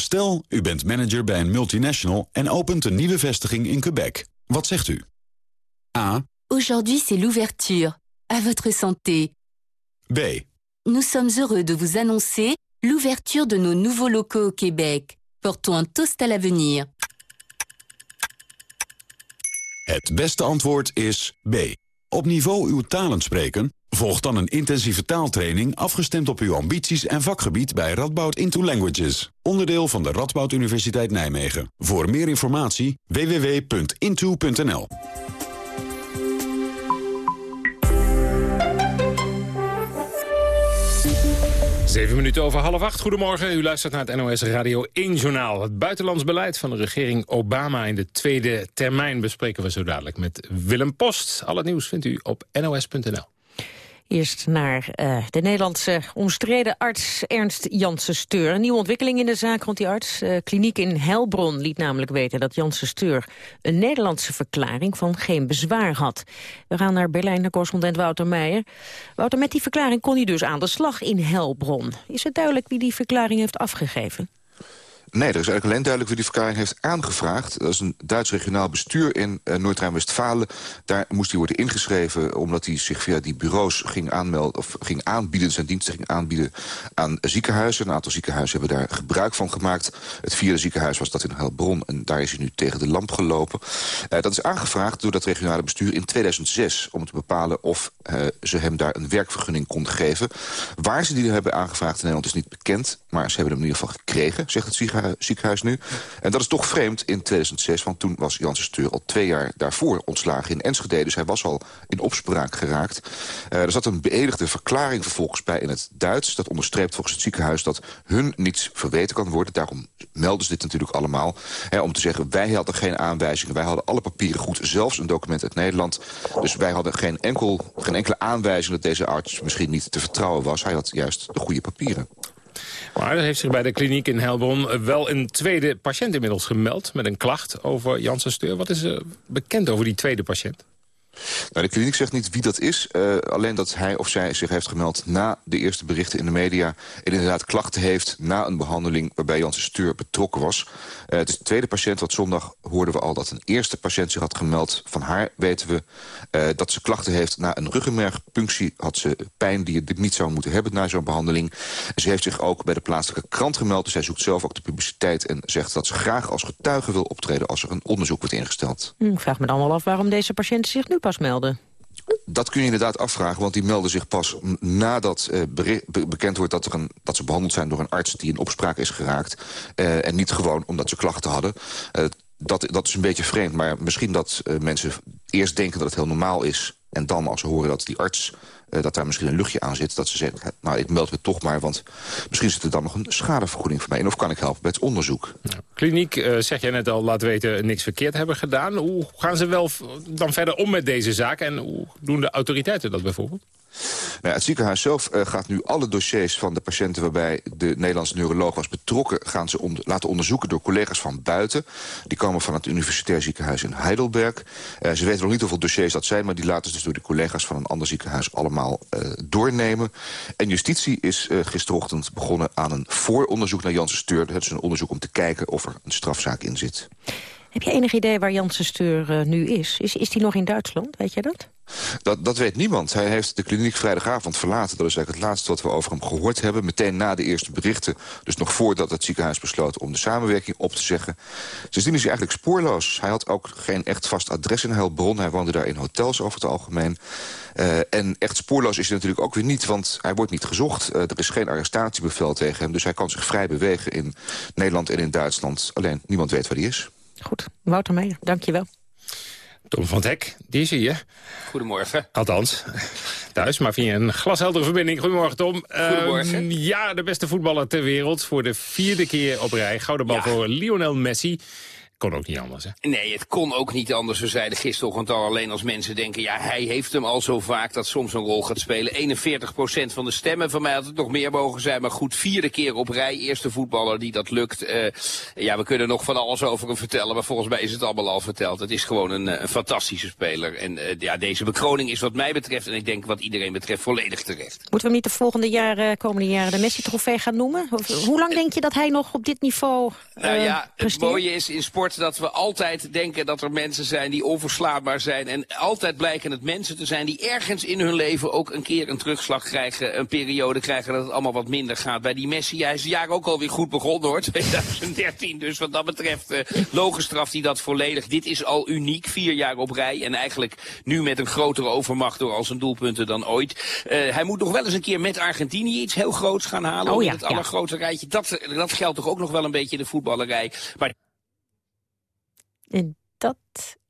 Stel, u bent manager bij een multinational en opent een nieuwe vestiging in Quebec. Wat zegt u? A. Aujourd'hui c'est l'ouverture. À votre santé. B. Nous sommes heureux de vous annoncer l'ouverture de nos nouveaux locaux au Québec. Portons un toast à l'avenir. Het beste antwoord is B. Op niveau uw talen spreken? Volg dan een intensieve taaltraining afgestemd op uw ambities en vakgebied bij Radboud Into Languages. Onderdeel van de Radboud Universiteit Nijmegen. Voor meer informatie www.into.nl Zeven minuten over half acht. Goedemorgen, u luistert naar het NOS Radio 1-journaal. Het buitenlands beleid van de regering Obama in de tweede termijn... bespreken we zo dadelijk met Willem Post. Al het nieuws vindt u op nos.nl. Eerst naar uh, de Nederlandse omstreden arts Ernst Janssen Steur. Een nieuwe ontwikkeling in de zaak rond die arts. Uh, kliniek in Helbron liet namelijk weten dat Janssen Steur... een Nederlandse verklaring van geen bezwaar had. We gaan naar Berlijn, naar correspondent Wouter Meijer. Wouter, met die verklaring kon hij dus aan de slag in Helbron. Is het duidelijk wie die verklaring heeft afgegeven? Nee, er is eigenlijk alleen duidelijk wie die verklaring heeft aangevraagd. Dat is een Duits regionaal bestuur in uh, Noord-Rijn-Westfalen. Daar moest hij worden ingeschreven omdat hij zich via die bureaus ging aanmelden... of ging aanbieden, zijn diensten ging aanbieden aan ziekenhuizen. Een aantal ziekenhuizen hebben daar gebruik van gemaakt. Het vierde ziekenhuis was dat in Heilbronn en daar is hij nu tegen de lamp gelopen. Uh, dat is aangevraagd door dat regionale bestuur in 2006... om te bepalen of uh, ze hem daar een werkvergunning konden geven. Waar ze die hebben aangevraagd in Nederland is niet bekend... maar ze hebben hem in ieder geval gekregen, zegt het ziekenhuis ziekenhuis nu. En dat is toch vreemd in 2006, want toen was Janssen Steur al twee jaar daarvoor ontslagen in Enschede. Dus hij was al in opspraak geraakt. Uh, er zat een beëdigde verklaring vervolgens bij in het Duits. Dat onderstreept volgens het ziekenhuis dat hun niets verweten kan worden. Daarom melden ze dit natuurlijk allemaal. Hè, om te zeggen, wij hadden geen aanwijzingen. Wij hadden alle papieren goed, zelfs een document uit Nederland. Dus wij hadden geen, enkel, geen enkele aanwijzing dat deze arts misschien niet te vertrouwen was. Hij had juist de goede papieren. Maar er heeft zich bij de kliniek in Helbron wel een tweede patiënt inmiddels gemeld... met een klacht over Janssen Steur. Wat is er bekend over die tweede patiënt? Nou, de kliniek zegt niet wie dat is. Uh, alleen dat hij of zij zich heeft gemeld na de eerste berichten in de media... en inderdaad klachten heeft na een behandeling waarbij Janssen Steur betrokken was. Uh, het is de tweede patiënt, want zondag hoorden we al dat een eerste patiënt zich had gemeld. Van haar weten we uh, dat ze klachten heeft na een ruggenmergpunctie. Had ze pijn die je niet zou moeten hebben na zo'n behandeling. En ze heeft zich ook bij de plaatselijke krant gemeld. Dus zij zoekt zelf ook de publiciteit en zegt dat ze graag als getuige wil optreden... als er een onderzoek wordt ingesteld. Hm, ik vraag me dan wel af waarom deze patiënt zich nu pas melden. Dat kun je inderdaad afvragen, want die melden zich pas nadat be bekend wordt dat, er een, dat ze behandeld zijn door een arts die in opspraak is geraakt. Uh, en niet gewoon omdat ze klachten hadden. Uh, dat, dat is een beetje vreemd, maar misschien dat mensen eerst denken dat het heel normaal is... en dan als ze horen dat die arts uh, dat daar misschien een luchtje aan zit... dat ze zeggen, nou, ik meld me toch maar... want misschien zit er dan nog een schadevergoeding voor mij in... of kan ik helpen het onderzoek. Kliniek, uh, zeg jij net al, laat weten, niks verkeerd hebben gedaan. Hoe gaan ze wel dan verder om met deze zaak... en hoe doen de autoriteiten dat bijvoorbeeld? Nou, het ziekenhuis zelf uh, gaat nu alle dossiers van de patiënten... waarbij de Nederlandse neuroloog was betrokken... gaan ze laten onderzoeken door collega's van buiten. Die komen van het Universitair Ziekenhuis in Heidelberg. Uh, ze weten nog niet hoeveel dossiers dat zijn... maar die laten ze dus door de collega's van een ander ziekenhuis allemaal uh, doornemen. En justitie is gisterochtend begonnen aan een vooronderzoek naar Janssen Steur. Het is een onderzoek om te kijken of er een strafzaak in zit. Heb je enig idee waar Janssen Steur nu is? Is, is die nog in Duitsland, weet je dat? Dat, dat weet niemand. Hij heeft de kliniek vrijdagavond verlaten. Dat is eigenlijk het laatste wat we over hem gehoord hebben. Meteen na de eerste berichten. Dus nog voordat het ziekenhuis besloot om de samenwerking op te zeggen. Sindsdien is hij eigenlijk spoorloos. Hij had ook geen echt vast adres in Heilbronn. Hij woonde daar in hotels over het algemeen. Uh, en echt spoorloos is hij natuurlijk ook weer niet, want hij wordt niet gezocht. Uh, er is geen arrestatiebevel tegen hem, dus hij kan zich vrij bewegen in Nederland en in Duitsland. Alleen niemand weet waar hij is. Goed, Wouter Meijer, dank je wel. Tom van het Hek, die zie je. Goedemorgen. Althans, thuis, maar via een glasheldere verbinding. Goedemorgen, Tom. Goedemorgen. Uh, ja, de beste voetballer ter wereld voor de vierde keer op rij. Gouden bal ja. voor Lionel Messi. Kon ook niet anders, hè? Nee, het kon ook niet anders. We zeiden gisterochtend al alleen als mensen denken... ja, hij heeft hem al zo vaak dat soms een rol gaat spelen. 41% van de stemmen. Van mij had het nog meer mogen zijn. Maar goed, vierde keer op rij. Eerste voetballer die dat lukt. Uh, ja, we kunnen nog van alles over hem vertellen. Maar volgens mij is het allemaal al verteld. Het is gewoon een, een fantastische speler. En uh, ja, deze bekroning is wat mij betreft... en ik denk wat iedereen betreft volledig terecht. Moeten we hem niet de volgende jaren, komende jaren de Messi-trofee gaan noemen? Of, hoe lang denk je dat hij nog op dit niveau uh, Nou ja, presteert? het mooie is in sport dat we altijd denken dat er mensen zijn die onverslaanbaar zijn. En altijd blijken het mensen te zijn die ergens in hun leven ook een keer een terugslag krijgen. Een periode krijgen dat het allemaal wat minder gaat. Bij die Messi, hij is het jaar ook alweer goed begonnen hoor, 2013. Dus wat dat betreft uh, logisch straft hij dat volledig. Dit is al uniek, vier jaar op rij. En eigenlijk nu met een grotere overmacht door al zijn doelpunten dan ooit. Uh, hij moet nog wel eens een keer met Argentinië iets heel groots gaan halen. Oh ja, het allergrootste ja. rijtje. Dat, dat geldt toch ook nog wel een beetje in de voetballerij. Maar en dat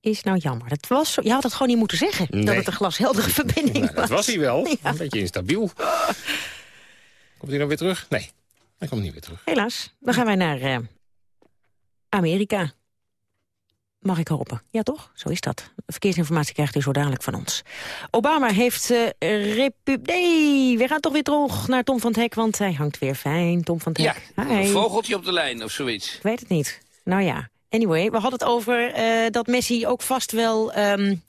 is nou jammer. Dat was, je had het gewoon niet moeten zeggen, nee. dat het een glasheldere verbinding nou, was. Dat was hij wel, ja. een beetje instabiel. Komt hij nou weer terug? Nee, hij komt niet weer terug. Helaas, dan gaan wij naar uh, Amerika. Mag ik hopen. Ja, toch? Zo is dat. Verkeersinformatie krijgt u zo dadelijk van ons. Obama heeft uh, republiek... Nee, we gaan toch weer terug naar Tom van het Hek, want hij hangt weer fijn. Tom van het Hek. Ja, een vogeltje op de lijn of zoiets. Ik weet het niet. Nou ja, Anyway, we hadden het over uh, dat Messi ook vast wel... Um,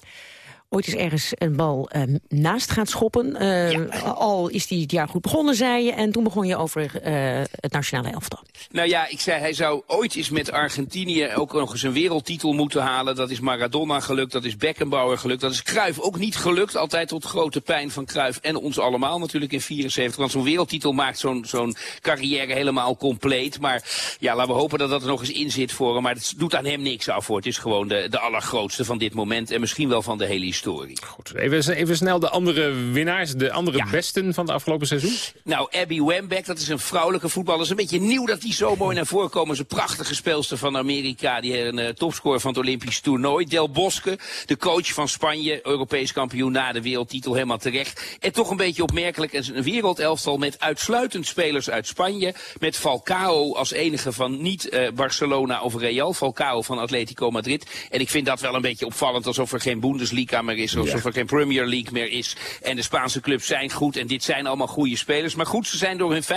ooit eens ergens een bal uh, naast gaat schoppen. Uh, ja. Al is die het jaar goed begonnen, zei je. En toen begon je over uh, het nationale elftal. Nou ja, ik zei hij zou ooit eens met Argentinië ook nog eens een wereldtitel moeten halen. Dat is Maradona gelukt, dat is Beckenbauer gelukt. Dat is Cruijff ook niet gelukt. Altijd tot grote pijn van Cruijff en ons allemaal natuurlijk in 74. Want zo'n wereldtitel maakt zo'n zo'n carrière helemaal compleet. Maar ja, laten we hopen dat dat er nog eens in zit voor hem. Maar het doet aan hem niks af voor. Het is gewoon de, de allergrootste van dit moment. En misschien wel van de hele historie. Goed, even, even snel de andere winnaars, de andere ja. besten van het afgelopen seizoen. Nou, Abby Wambach, dat is een vrouwelijke voetballer. Het is een beetje nieuw dat die zo mooi naar voren komen. Ze prachtige speelster van Amerika. Die een uh, topscorer van het Olympisch toernooi. Del Bosque, de coach van Spanje. Europees kampioen na de wereldtitel, helemaal terecht. En toch een beetje opmerkelijk. Een wereldelftal met uitsluitend spelers uit Spanje. Met Falcao als enige van niet uh, Barcelona of Real. Falcao van Atletico Madrid. En ik vind dat wel een beetje opvallend. Alsof er geen Bundesliga meer is, alsof er geen Premier League meer is. En de Spaanse clubs zijn goed en dit zijn allemaal goede spelers. Maar goed, ze zijn door hun 50.000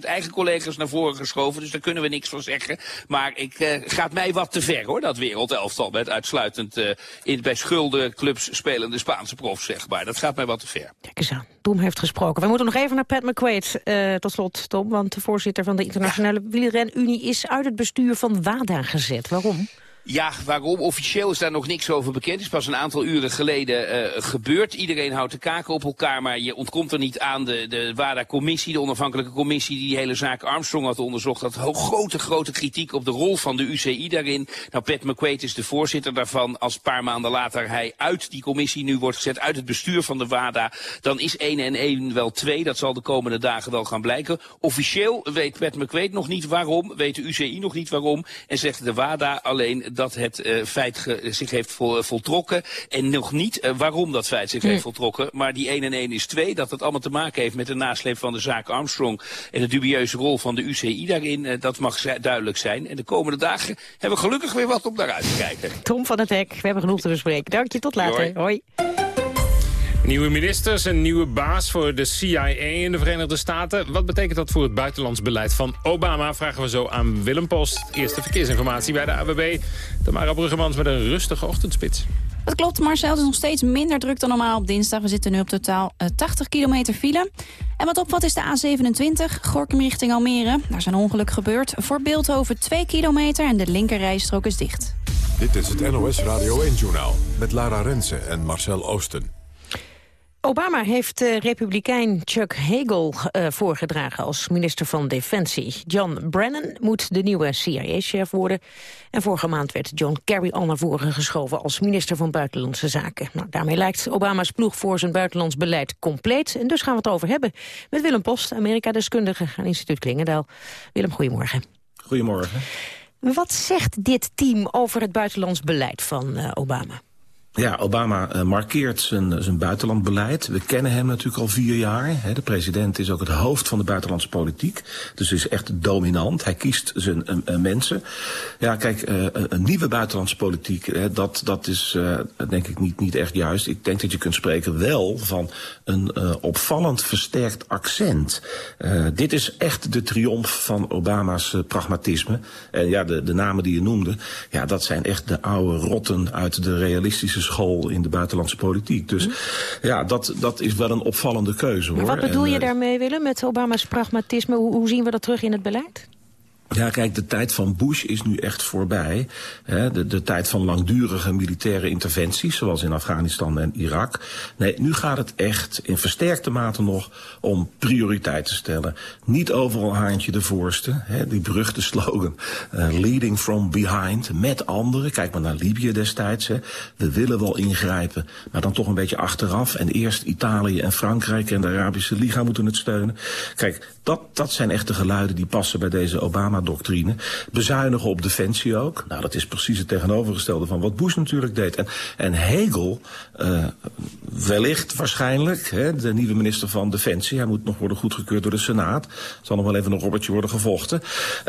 eigen collega's naar voren geschoven, dus daar kunnen we niks van zeggen. Maar ik uh, gaat mij wat te ver hoor, dat wereldelftal met uitsluitend uh, in, bij schuldenclubs spelende Spaanse profs, zeg maar. Dat gaat mij wat te ver. Kijk eens aan, Tom heeft gesproken. We moeten nog even naar Pat McQuaid, uh, tot slot Tom, want de voorzitter van de Internationale ja. Wielrenunie is uit het bestuur van WADA gezet. Waarom? Ja, waarom? Officieel is daar nog niks over bekend. Het is pas een aantal uren geleden uh, gebeurd. Iedereen houdt de kaken op elkaar, maar je ontkomt er niet aan. De, de WADA-commissie, de onafhankelijke commissie die die hele zaak Armstrong had onderzocht, had grote, grote kritiek op de rol van de UCI daarin. Nou, Pat McQuaid is de voorzitter daarvan. Als een paar maanden later hij uit die commissie nu wordt gezet, uit het bestuur van de WADA, dan is 1 en 1 wel 2. Dat zal de komende dagen wel gaan blijken. Officieel weet Pat McQuaid nog niet waarom, weet de UCI nog niet waarom, en zegt de WADA alleen dat het uh, feit zich heeft vol, voltrokken. En nog niet uh, waarom dat feit zich hm. heeft voltrokken. Maar die 1 en 1 is 2. Dat het allemaal te maken heeft met de nasleep van de zaak Armstrong. En de dubieuze rol van de UCI daarin. Uh, dat mag duidelijk zijn. En de komende dagen hebben we gelukkig weer wat om naar uit te kijken. Tom van het Hek, we hebben genoeg te bespreken. Dank je, tot later. Hoi. Hoi. Nieuwe ministers, een nieuwe baas voor de CIA in de Verenigde Staten. Wat betekent dat voor het buitenlands beleid van Obama? Vragen we zo aan Willem Post. Eerste verkeersinformatie bij de AWB. Tamara Bruggemans met een rustige ochtendspits. Dat klopt, Marcel. Het is nog steeds minder druk dan normaal op dinsdag. We zitten nu op totaal uh, 80 kilometer file. En wat opvalt is de A27, Gorkum richting Almere. Daar is een ongeluk gebeurd. Voor Beeldhoven 2 kilometer en de linkerrijstrook is dicht. Dit is het NOS Radio 1-journaal met Lara Rensen en Marcel Oosten. Obama heeft uh, republikein Chuck Hagel uh, voorgedragen als minister van Defensie. John Brennan moet de nieuwe CIA-chef worden. En vorige maand werd John Kerry al naar voren geschoven als minister van Buitenlandse Zaken. Nou, daarmee lijkt Obama's ploeg voor zijn buitenlands beleid compleet. En dus gaan we het over hebben met Willem Post, Amerika-deskundige aan instituut Klingendaal. Willem, goedemorgen. Goedemorgen. Wat zegt dit team over het buitenlands beleid van uh, Obama? Ja, Obama uh, markeert zijn, zijn buitenlandbeleid. We kennen hem natuurlijk al vier jaar. De president is ook het hoofd van de buitenlandse politiek. Dus is echt dominant. Hij kiest zijn uh, mensen. Ja, kijk, een nieuwe buitenlandse politiek, dat, dat is denk ik niet, niet echt juist. Ik denk dat je kunt spreken wel van een opvallend versterkt accent. dit is echt de triomf van Obama's pragmatisme. En ja, de, de namen die je noemde, ja, dat zijn echt de oude rotten uit de realistische school in de buitenlandse politiek. Dus ja, dat, dat is wel een opvallende keuze. Hoor. Maar wat bedoel en, je daarmee, Willem, met Obama's pragmatisme? Hoe, hoe zien we dat terug in het beleid? Ja, kijk, de tijd van Bush is nu echt voorbij. De, de tijd van langdurige militaire interventies, zoals in Afghanistan en Irak. Nee, nu gaat het echt in versterkte mate nog om prioriteit te stellen. Niet overal haantje de voorste, die beruchte slogan. Uh, leading from behind, met anderen. Kijk maar naar Libië destijds. We willen wel ingrijpen, maar dan toch een beetje achteraf. En eerst Italië en Frankrijk en de Arabische Liga moeten het steunen. Kijk, dat, dat zijn echt de geluiden die passen bij deze Obama-doctrine. Bezuinigen op defensie ook. Nou, dat is precies het tegenovergestelde van wat Bush natuurlijk deed. En, en Hegel, uh, wellicht waarschijnlijk, hè, de nieuwe minister van Defensie... hij moet nog worden goedgekeurd door de Senaat. zal nog wel even een robbertje worden gevochten.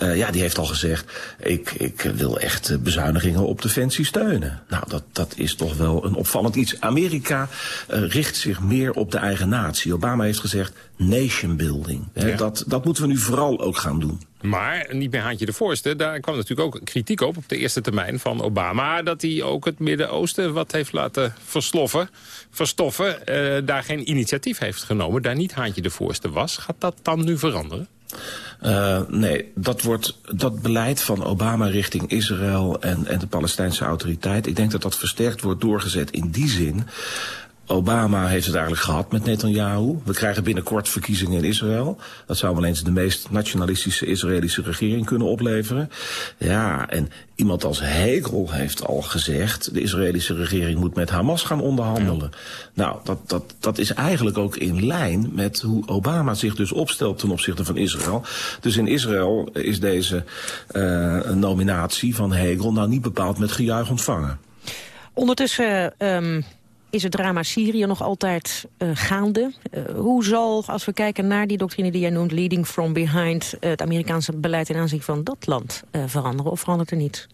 Uh, ja, die heeft al gezegd, ik, ik wil echt bezuinigingen op defensie steunen. Nou, dat, dat is toch wel een opvallend iets. Amerika uh, richt zich meer op de eigen natie. Obama heeft gezegd, nation building. Ja. Dat, dat moeten we nu vooral ook gaan doen. Maar, niet meer haantje de voorste, daar kwam natuurlijk ook kritiek op... op de eerste termijn van Obama... dat hij ook het Midden-Oosten wat heeft laten versloffen, verstoffen... Uh, daar geen initiatief heeft genomen, daar niet haantje de voorste was. Gaat dat dan nu veranderen? Uh, nee, dat, wordt, dat beleid van Obama richting Israël en, en de Palestijnse autoriteit... ik denk dat dat versterkt wordt doorgezet in die zin... Obama heeft het eigenlijk gehad met Netanyahu. We krijgen binnenkort verkiezingen in Israël. Dat zou wel eens de meest nationalistische Israëlische regering kunnen opleveren. Ja, en iemand als Hegel heeft al gezegd... de Israëlische regering moet met Hamas gaan onderhandelen. Nou, dat, dat, dat is eigenlijk ook in lijn met hoe Obama zich dus opstelt... ten opzichte van Israël. Dus in Israël is deze uh, nominatie van Hegel... nou niet bepaald met gejuich ontvangen. Ondertussen... Um is het drama Syrië nog altijd uh, gaande. Uh, hoe zal, als we kijken naar die doctrine die jij noemt... leading from behind, uh, het Amerikaanse beleid in aanzien van dat land veranderen? Of verandert er niet?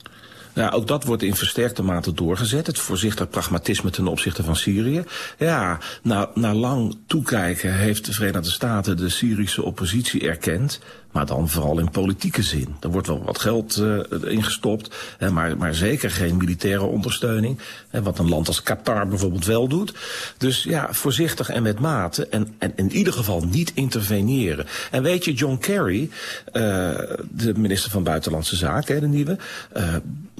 Ja, ook dat wordt in versterkte mate doorgezet. Het voorzichtig pragmatisme ten opzichte van Syrië. Ja, na, na lang toekijken heeft de Verenigde Staten de Syrische oppositie erkend. Maar dan vooral in politieke zin. Er wordt wel wat geld uh, ingestopt, hè, maar, maar zeker geen militaire ondersteuning. Hè, wat een land als Qatar bijvoorbeeld wel doet. Dus ja, voorzichtig en met mate. En, en in ieder geval niet interveneren. En weet je, John Kerry, uh, de minister van Buitenlandse Zaken, de nieuwe... Uh,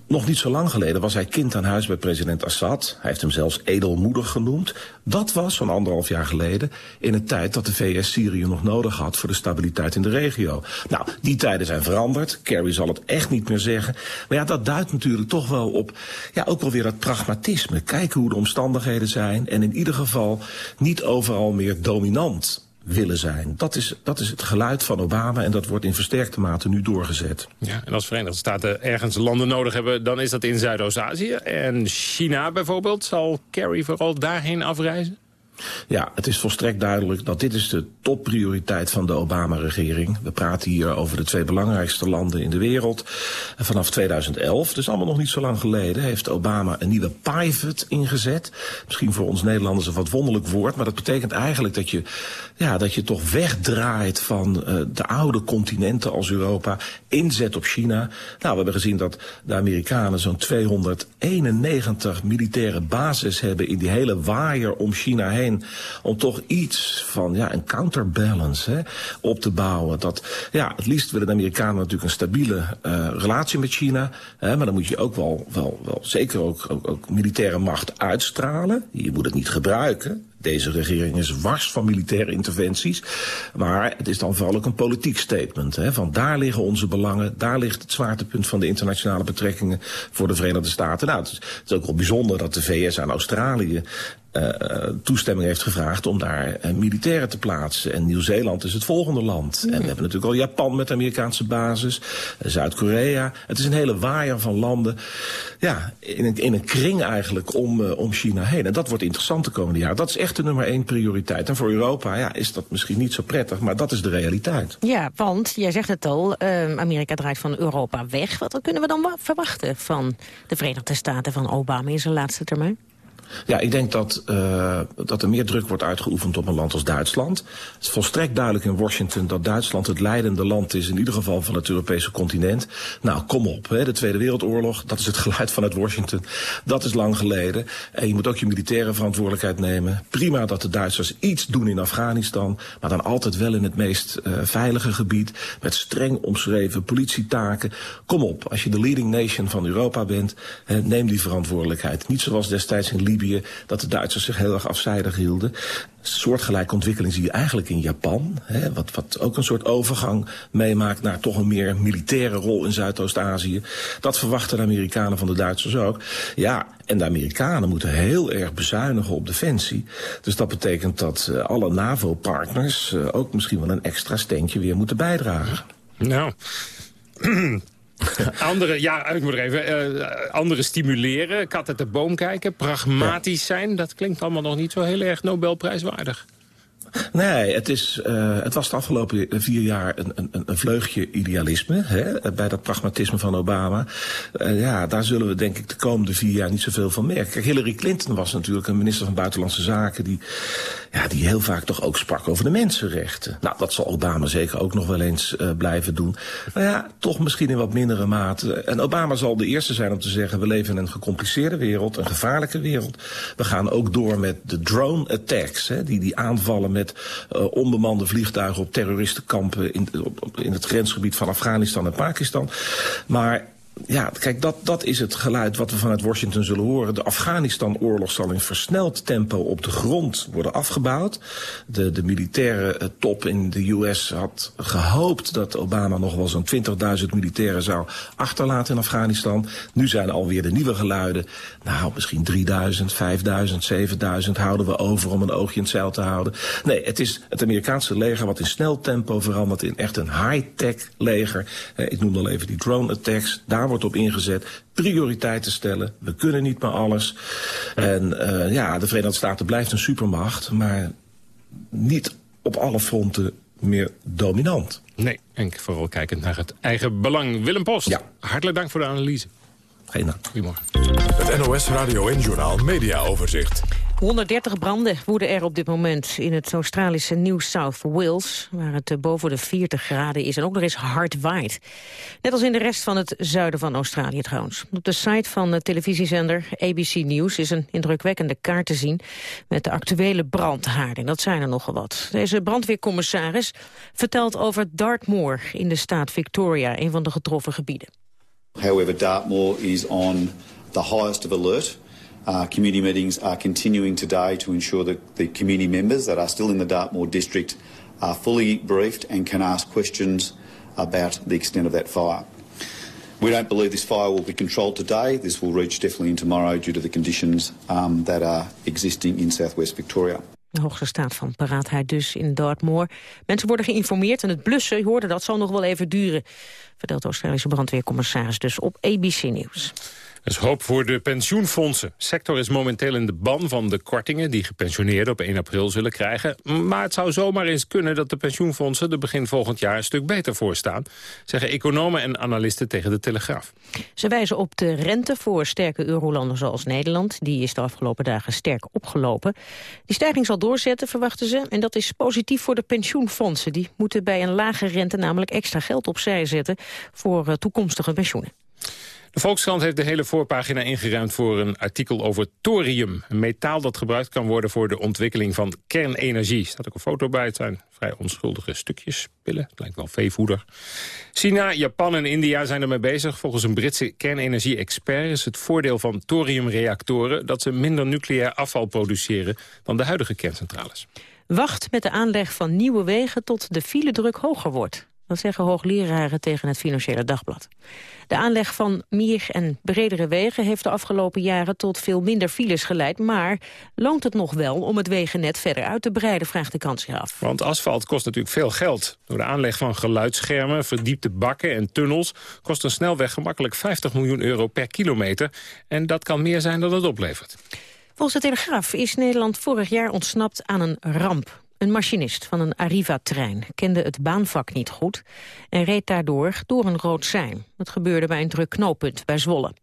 nog niet zo lang geleden was hij kind aan huis bij president Assad. Hij heeft hem zelfs edelmoedig genoemd. Dat was zo'n anderhalf jaar geleden in een tijd dat de VS Syrië nog nodig had voor de stabiliteit in de regio. Nou, die tijden zijn veranderd. Kerry zal het echt niet meer zeggen. Maar ja, dat duidt natuurlijk toch wel op, ja, ook wel weer dat pragmatisme. Kijken hoe de omstandigheden zijn en in ieder geval niet overal meer dominant willen zijn. Dat is, dat is het geluid van Obama en dat wordt in versterkte mate nu doorgezet. Ja, en als Verenigde Staten ergens landen nodig hebben... dan is dat in Zuidoost-Azië. En China bijvoorbeeld, zal Kerry vooral daarheen afreizen? Ja, het is volstrekt duidelijk dat dit is de topprioriteit van de Obama-regering. We praten hier over de twee belangrijkste landen in de wereld. Vanaf 2011, dus allemaal nog niet zo lang geleden, heeft Obama een nieuwe pivot ingezet. Misschien voor ons Nederlanders een wat wonderlijk woord, maar dat betekent eigenlijk dat je, ja, dat je toch wegdraait van uh, de oude continenten als Europa, inzet op China. Nou, we hebben gezien dat de Amerikanen zo'n 291 militaire bases hebben in die hele waaier om China heen om toch iets van ja, een counterbalance hè, op te bouwen. Dat, ja, het liefst willen de Amerikanen natuurlijk een stabiele uh, relatie met China. Hè, maar dan moet je ook wel, wel, wel zeker ook, ook, militaire macht uitstralen. Je moet het niet gebruiken. Deze regering is wars van militaire interventies. Maar het is dan vooral ook een politiek statement. Hè, van daar liggen onze belangen, daar ligt het zwaartepunt van de internationale betrekkingen voor de Verenigde Staten. Nou, het is ook wel bijzonder dat de VS aan Australië uh, toestemming heeft gevraagd om daar uh, militairen te plaatsen. En Nieuw-Zeeland is het volgende land. En we hebben natuurlijk al Japan met Amerikaanse basis, Zuid-Korea. Het is een hele waaier van landen. Ja, in een, in een kring eigenlijk om, om China heen. En dat wordt interessant de komende jaren. Dat is echt de nummer één prioriteit. En voor Europa ja, is dat misschien niet zo prettig, maar dat is de realiteit. Ja, want jij zegt het al, Amerika draait van Europa weg. Wat kunnen we dan verwachten van de Verenigde Staten van Obama in zijn laatste termijn? Ja, ik denk dat, uh, dat er meer druk wordt uitgeoefend op een land als Duitsland. Het is volstrekt duidelijk in Washington dat Duitsland het leidende land is... in ieder geval van het Europese continent. Nou, kom op, hè, de Tweede Wereldoorlog, dat is het geluid van het Washington. Dat is lang geleden. En je moet ook je militaire verantwoordelijkheid nemen. Prima dat de Duitsers iets doen in Afghanistan... maar dan altijd wel in het meest uh, veilige gebied... met streng omschreven politietaken. Kom op, als je de leading nation van Europa bent... Hè, neem die verantwoordelijkheid. Niet zoals destijds in Libië Dat de Duitsers zich heel erg afzijdig hielden. Soortgelijke ontwikkeling zie je eigenlijk in Japan. Hè, wat, wat ook een soort overgang meemaakt naar toch een meer militaire rol in Zuidoost-Azië. Dat verwachten de Amerikanen van de Duitsers ook. Ja, en de Amerikanen moeten heel erg bezuinigen op defensie. Dus dat betekent dat uh, alle NAVO-partners uh, ook misschien wel een extra steentje weer moeten bijdragen. Nou... andere, ja, ik moet er even. Uh, andere stimuleren, kat uit de boom kijken, pragmatisch zijn. Dat klinkt allemaal nog niet zo heel erg Nobelprijswaardig. Nee, het, is, uh, het was de afgelopen vier jaar een, een, een vleugje idealisme. Hè, bij dat pragmatisme van Obama. Uh, ja, daar zullen we denk ik de komende vier jaar niet zoveel van merken. Kijk, Hillary Clinton was natuurlijk een minister van Buitenlandse Zaken... die, ja, die heel vaak toch ook sprak over de mensenrechten. Nou, dat zal Obama zeker ook nog wel eens uh, blijven doen. Maar ja, toch misschien in wat mindere mate. En Obama zal de eerste zijn om te zeggen... we leven in een gecompliceerde wereld, een gevaarlijke wereld. We gaan ook door met de drone attacks, hè, die, die aanvallen met uh, onbemande vliegtuigen op terroristenkampen in, op, in het grensgebied van Afghanistan en Pakistan. Maar ja, kijk, dat, dat is het geluid wat we vanuit Washington zullen horen. De Afghanistan-oorlog zal in versneld tempo op de grond worden afgebouwd. De, de militaire uh, top in de US had gehoopt dat Obama nog wel zo'n 20.000 militairen zou achterlaten in Afghanistan. Nu zijn alweer de nieuwe geluiden. Nou, misschien 3000, 5000, 7000 houden we over om een oogje in het zeil te houden. Nee, het is het Amerikaanse leger wat in snel tempo verandert in echt een high-tech leger. Uh, ik noem al even die drone attacks. Daar daar wordt op ingezet. Prioriteiten stellen. We kunnen niet meer alles. En uh, ja, de Verenigde Staten blijft een supermacht. Maar niet op alle fronten meer dominant. Nee, en vooral kijkend naar het eigen belang. Willem Post, ja. hartelijk dank voor de analyse. Geen dank. Goedemorgen. Het NOS Radio en Journaal Media Overzicht. 130 branden woeden er op dit moment in het Australische New South Wales... waar het eh, boven de 40 graden is en ook nog eens hard waait. Net als in de rest van het zuiden van Australië trouwens. Op de site van de televisiezender ABC News is een indrukwekkende kaart te zien... met de actuele brandhaarden. Dat zijn er nogal wat. Deze brandweercommissaris vertelt over Dartmoor in de staat Victoria... een van de getroffen gebieden. However, Dartmoor is on the highest of alert... Uh, community meetings are continuing today to ensure that the community members that are still in the Dartmoor district are fully briefed and can ask questions about the extent of that fire. We don't believe this fire will be controlled today. This will reach definitely in tomorrow due to the conditions um, that are existing in southwest Victoria. De hoogste staat van paraatheid dus in Dartmoor. Mensen worden geïnformeerd en het blussen, je hoorde dat, zal nog wel even duren. Vertelt de Australische brandweercommissaris dus op ABC Nieuws. Is hoop voor de pensioenfondsen. De sector is momenteel in de ban van de kortingen... die gepensioneerden op 1 april zullen krijgen. Maar het zou zomaar eens kunnen dat de pensioenfondsen... er begin volgend jaar een stuk beter voor staan... zeggen economen en analisten tegen de Telegraaf. Ze wijzen op de rente voor sterke eurolanden zoals Nederland. Die is de afgelopen dagen sterk opgelopen. Die stijging zal doorzetten, verwachten ze. En dat is positief voor de pensioenfondsen. Die moeten bij een lage rente namelijk extra geld opzij zetten... voor eh, toekomstige pensioenen. De Volkskrant heeft de hele voorpagina ingeruimd voor een artikel over thorium. Een metaal dat gebruikt kan worden voor de ontwikkeling van kernenergie. Er staat ook een foto bij, het zijn vrij onschuldige stukjes, pillen. Het lijkt wel veevoeder. China, Japan en India zijn ermee bezig. Volgens een Britse kernenergie-expert is het voordeel van thoriumreactoren... dat ze minder nucleair afval produceren dan de huidige kerncentrales. Wacht met de aanleg van nieuwe wegen tot de filedruk hoger wordt. Dat zeggen hoogleraren tegen het Financiële Dagblad. De aanleg van meer en bredere wegen heeft de afgelopen jaren tot veel minder files geleid. Maar loont het nog wel om het wegennet verder uit te breiden, vraagt de kans af. Want asfalt kost natuurlijk veel geld. Door de aanleg van geluidsschermen, verdiepte bakken en tunnels... kost een snelweg gemakkelijk 50 miljoen euro per kilometer. En dat kan meer zijn dan het oplevert. Volgens de Telegraaf is Nederland vorig jaar ontsnapt aan een ramp. Een machinist van een Arriva-trein kende het baanvak niet goed... en reed daardoor door een rood sein. Dat gebeurde bij een druk knooppunt bij Zwolle.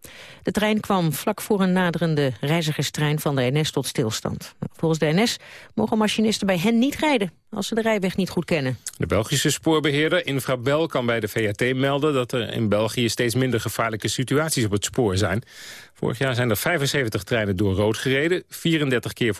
De trein kwam vlak voor een naderende reizigerstrein van de NS tot stilstand. Volgens de NS mogen machinisten bij hen niet rijden als ze de rijweg niet goed kennen. De Belgische spoorbeheerder Infrabel kan bij de VRT melden... dat er in België steeds minder gevaarlijke situaties op het spoor zijn. Vorig jaar zijn er 75 treinen door rood gereden. 34 keer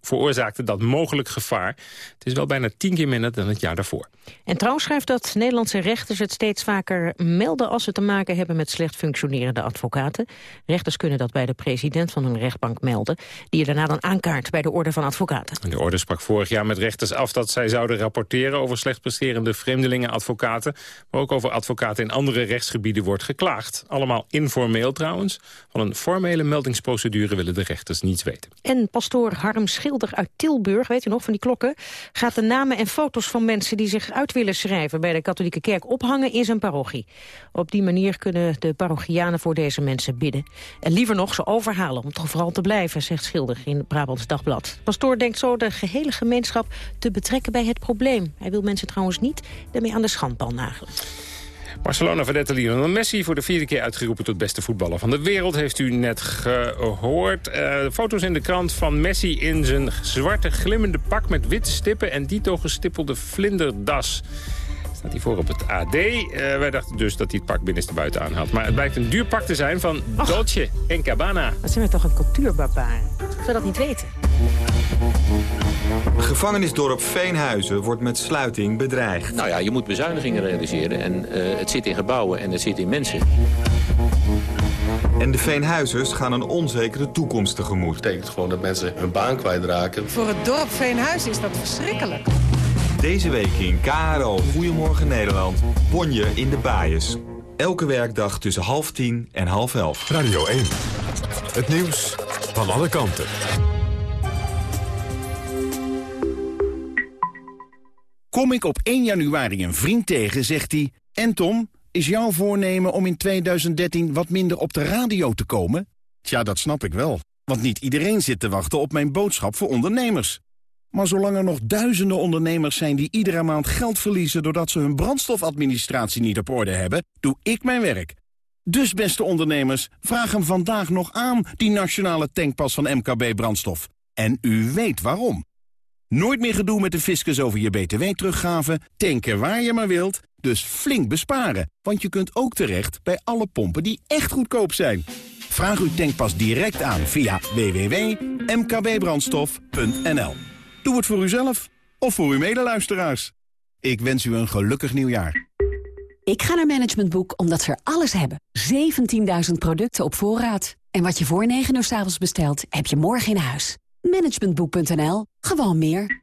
veroorzaakte dat mogelijk gevaar. Het is wel bijna 10 keer minder dan het jaar daarvoor. En trouw schrijft dat Nederlandse rechters het steeds vaker melden... als ze te maken hebben met slecht functionerende advocaten. Rechters kunnen dat bij de president van hun rechtbank melden... die je daarna dan aankaart bij de Orde van Advocaten. De Orde sprak vorig jaar met rechters af dat zij zouden rapporteren... over slecht presterende vreemdelingenadvocaten... maar ook over advocaten in andere rechtsgebieden wordt geklaagd. Allemaal informeel trouwens. Van een formele meldingsprocedure willen de rechters niets weten. En pastoor Harm Schilder uit Tilburg, weet u nog, van die klokken... gaat de namen en foto's van mensen die zich uit willen schrijven... bij de katholieke kerk ophangen in zijn parochie. Op die manier kunnen de parochianen voor deze mensen bidden. En liever nog ze overhalen om toch vooral te blijven, zegt Schilder in Brabants Dagblad. Pastoor denkt zo de gehele gemeenschap te betrekken bij het probleem. Hij wil mensen trouwens niet daarmee aan de schandbal nagelen. Barcelona verdette Lionel Messi voor de vierde keer uitgeroepen tot beste voetballer van de wereld. Heeft u net gehoord. Uh, foto's in de krant van Messi in zijn zwarte glimmende pak met witte stippen en dito gestippelde vlinderdas. Staat hij voor op het AD. Uh, wij dachten dus dat hij het pak binnenstebuiten aan had. Maar het blijkt een duur pak te zijn van Dolce en Cabana. Dat zijn we toch een cultuurbarbaar. Zou dat niet weten? Gevangenisdorp Veenhuizen wordt met sluiting bedreigd. Nou ja, je moet bezuinigingen realiseren. En uh, het zit in gebouwen en het zit in mensen. En de Veenhuizers gaan een onzekere toekomst tegemoet. Dat betekent gewoon dat mensen hun baan kwijtraken. Voor het dorp Veenhuizen is dat verschrikkelijk. Deze week in KRO Goedemorgen Nederland. Bonje in de Baaiers. Elke werkdag tussen half tien en half elf. Radio 1. Het nieuws van alle kanten. Kom ik op 1 januari een vriend tegen, zegt hij... En Tom, is jouw voornemen om in 2013 wat minder op de radio te komen? Tja, dat snap ik wel. Want niet iedereen zit te wachten op mijn boodschap voor ondernemers. Maar zolang er nog duizenden ondernemers zijn die iedere maand geld verliezen... doordat ze hun brandstofadministratie niet op orde hebben, doe ik mijn werk. Dus beste ondernemers, vraag hem vandaag nog aan, die nationale tankpas van MKB Brandstof. En u weet waarom. Nooit meer gedoe met de fiscus over je btw-teruggave, tanken waar je maar wilt, dus flink besparen. Want je kunt ook terecht bij alle pompen die echt goedkoop zijn. Vraag uw tankpas direct aan via www.mkbbrandstof.nl. Doe het voor uzelf of voor uw medeluisteraars. Ik wens u een gelukkig nieuwjaar. Ik ga naar Management Boek omdat ze er alles hebben. 17.000 producten op voorraad. En wat je voor 9 uur s avonds bestelt, heb je morgen in huis. Managementboek.nl. Gewoon meer.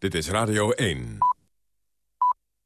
Dit is Radio 1.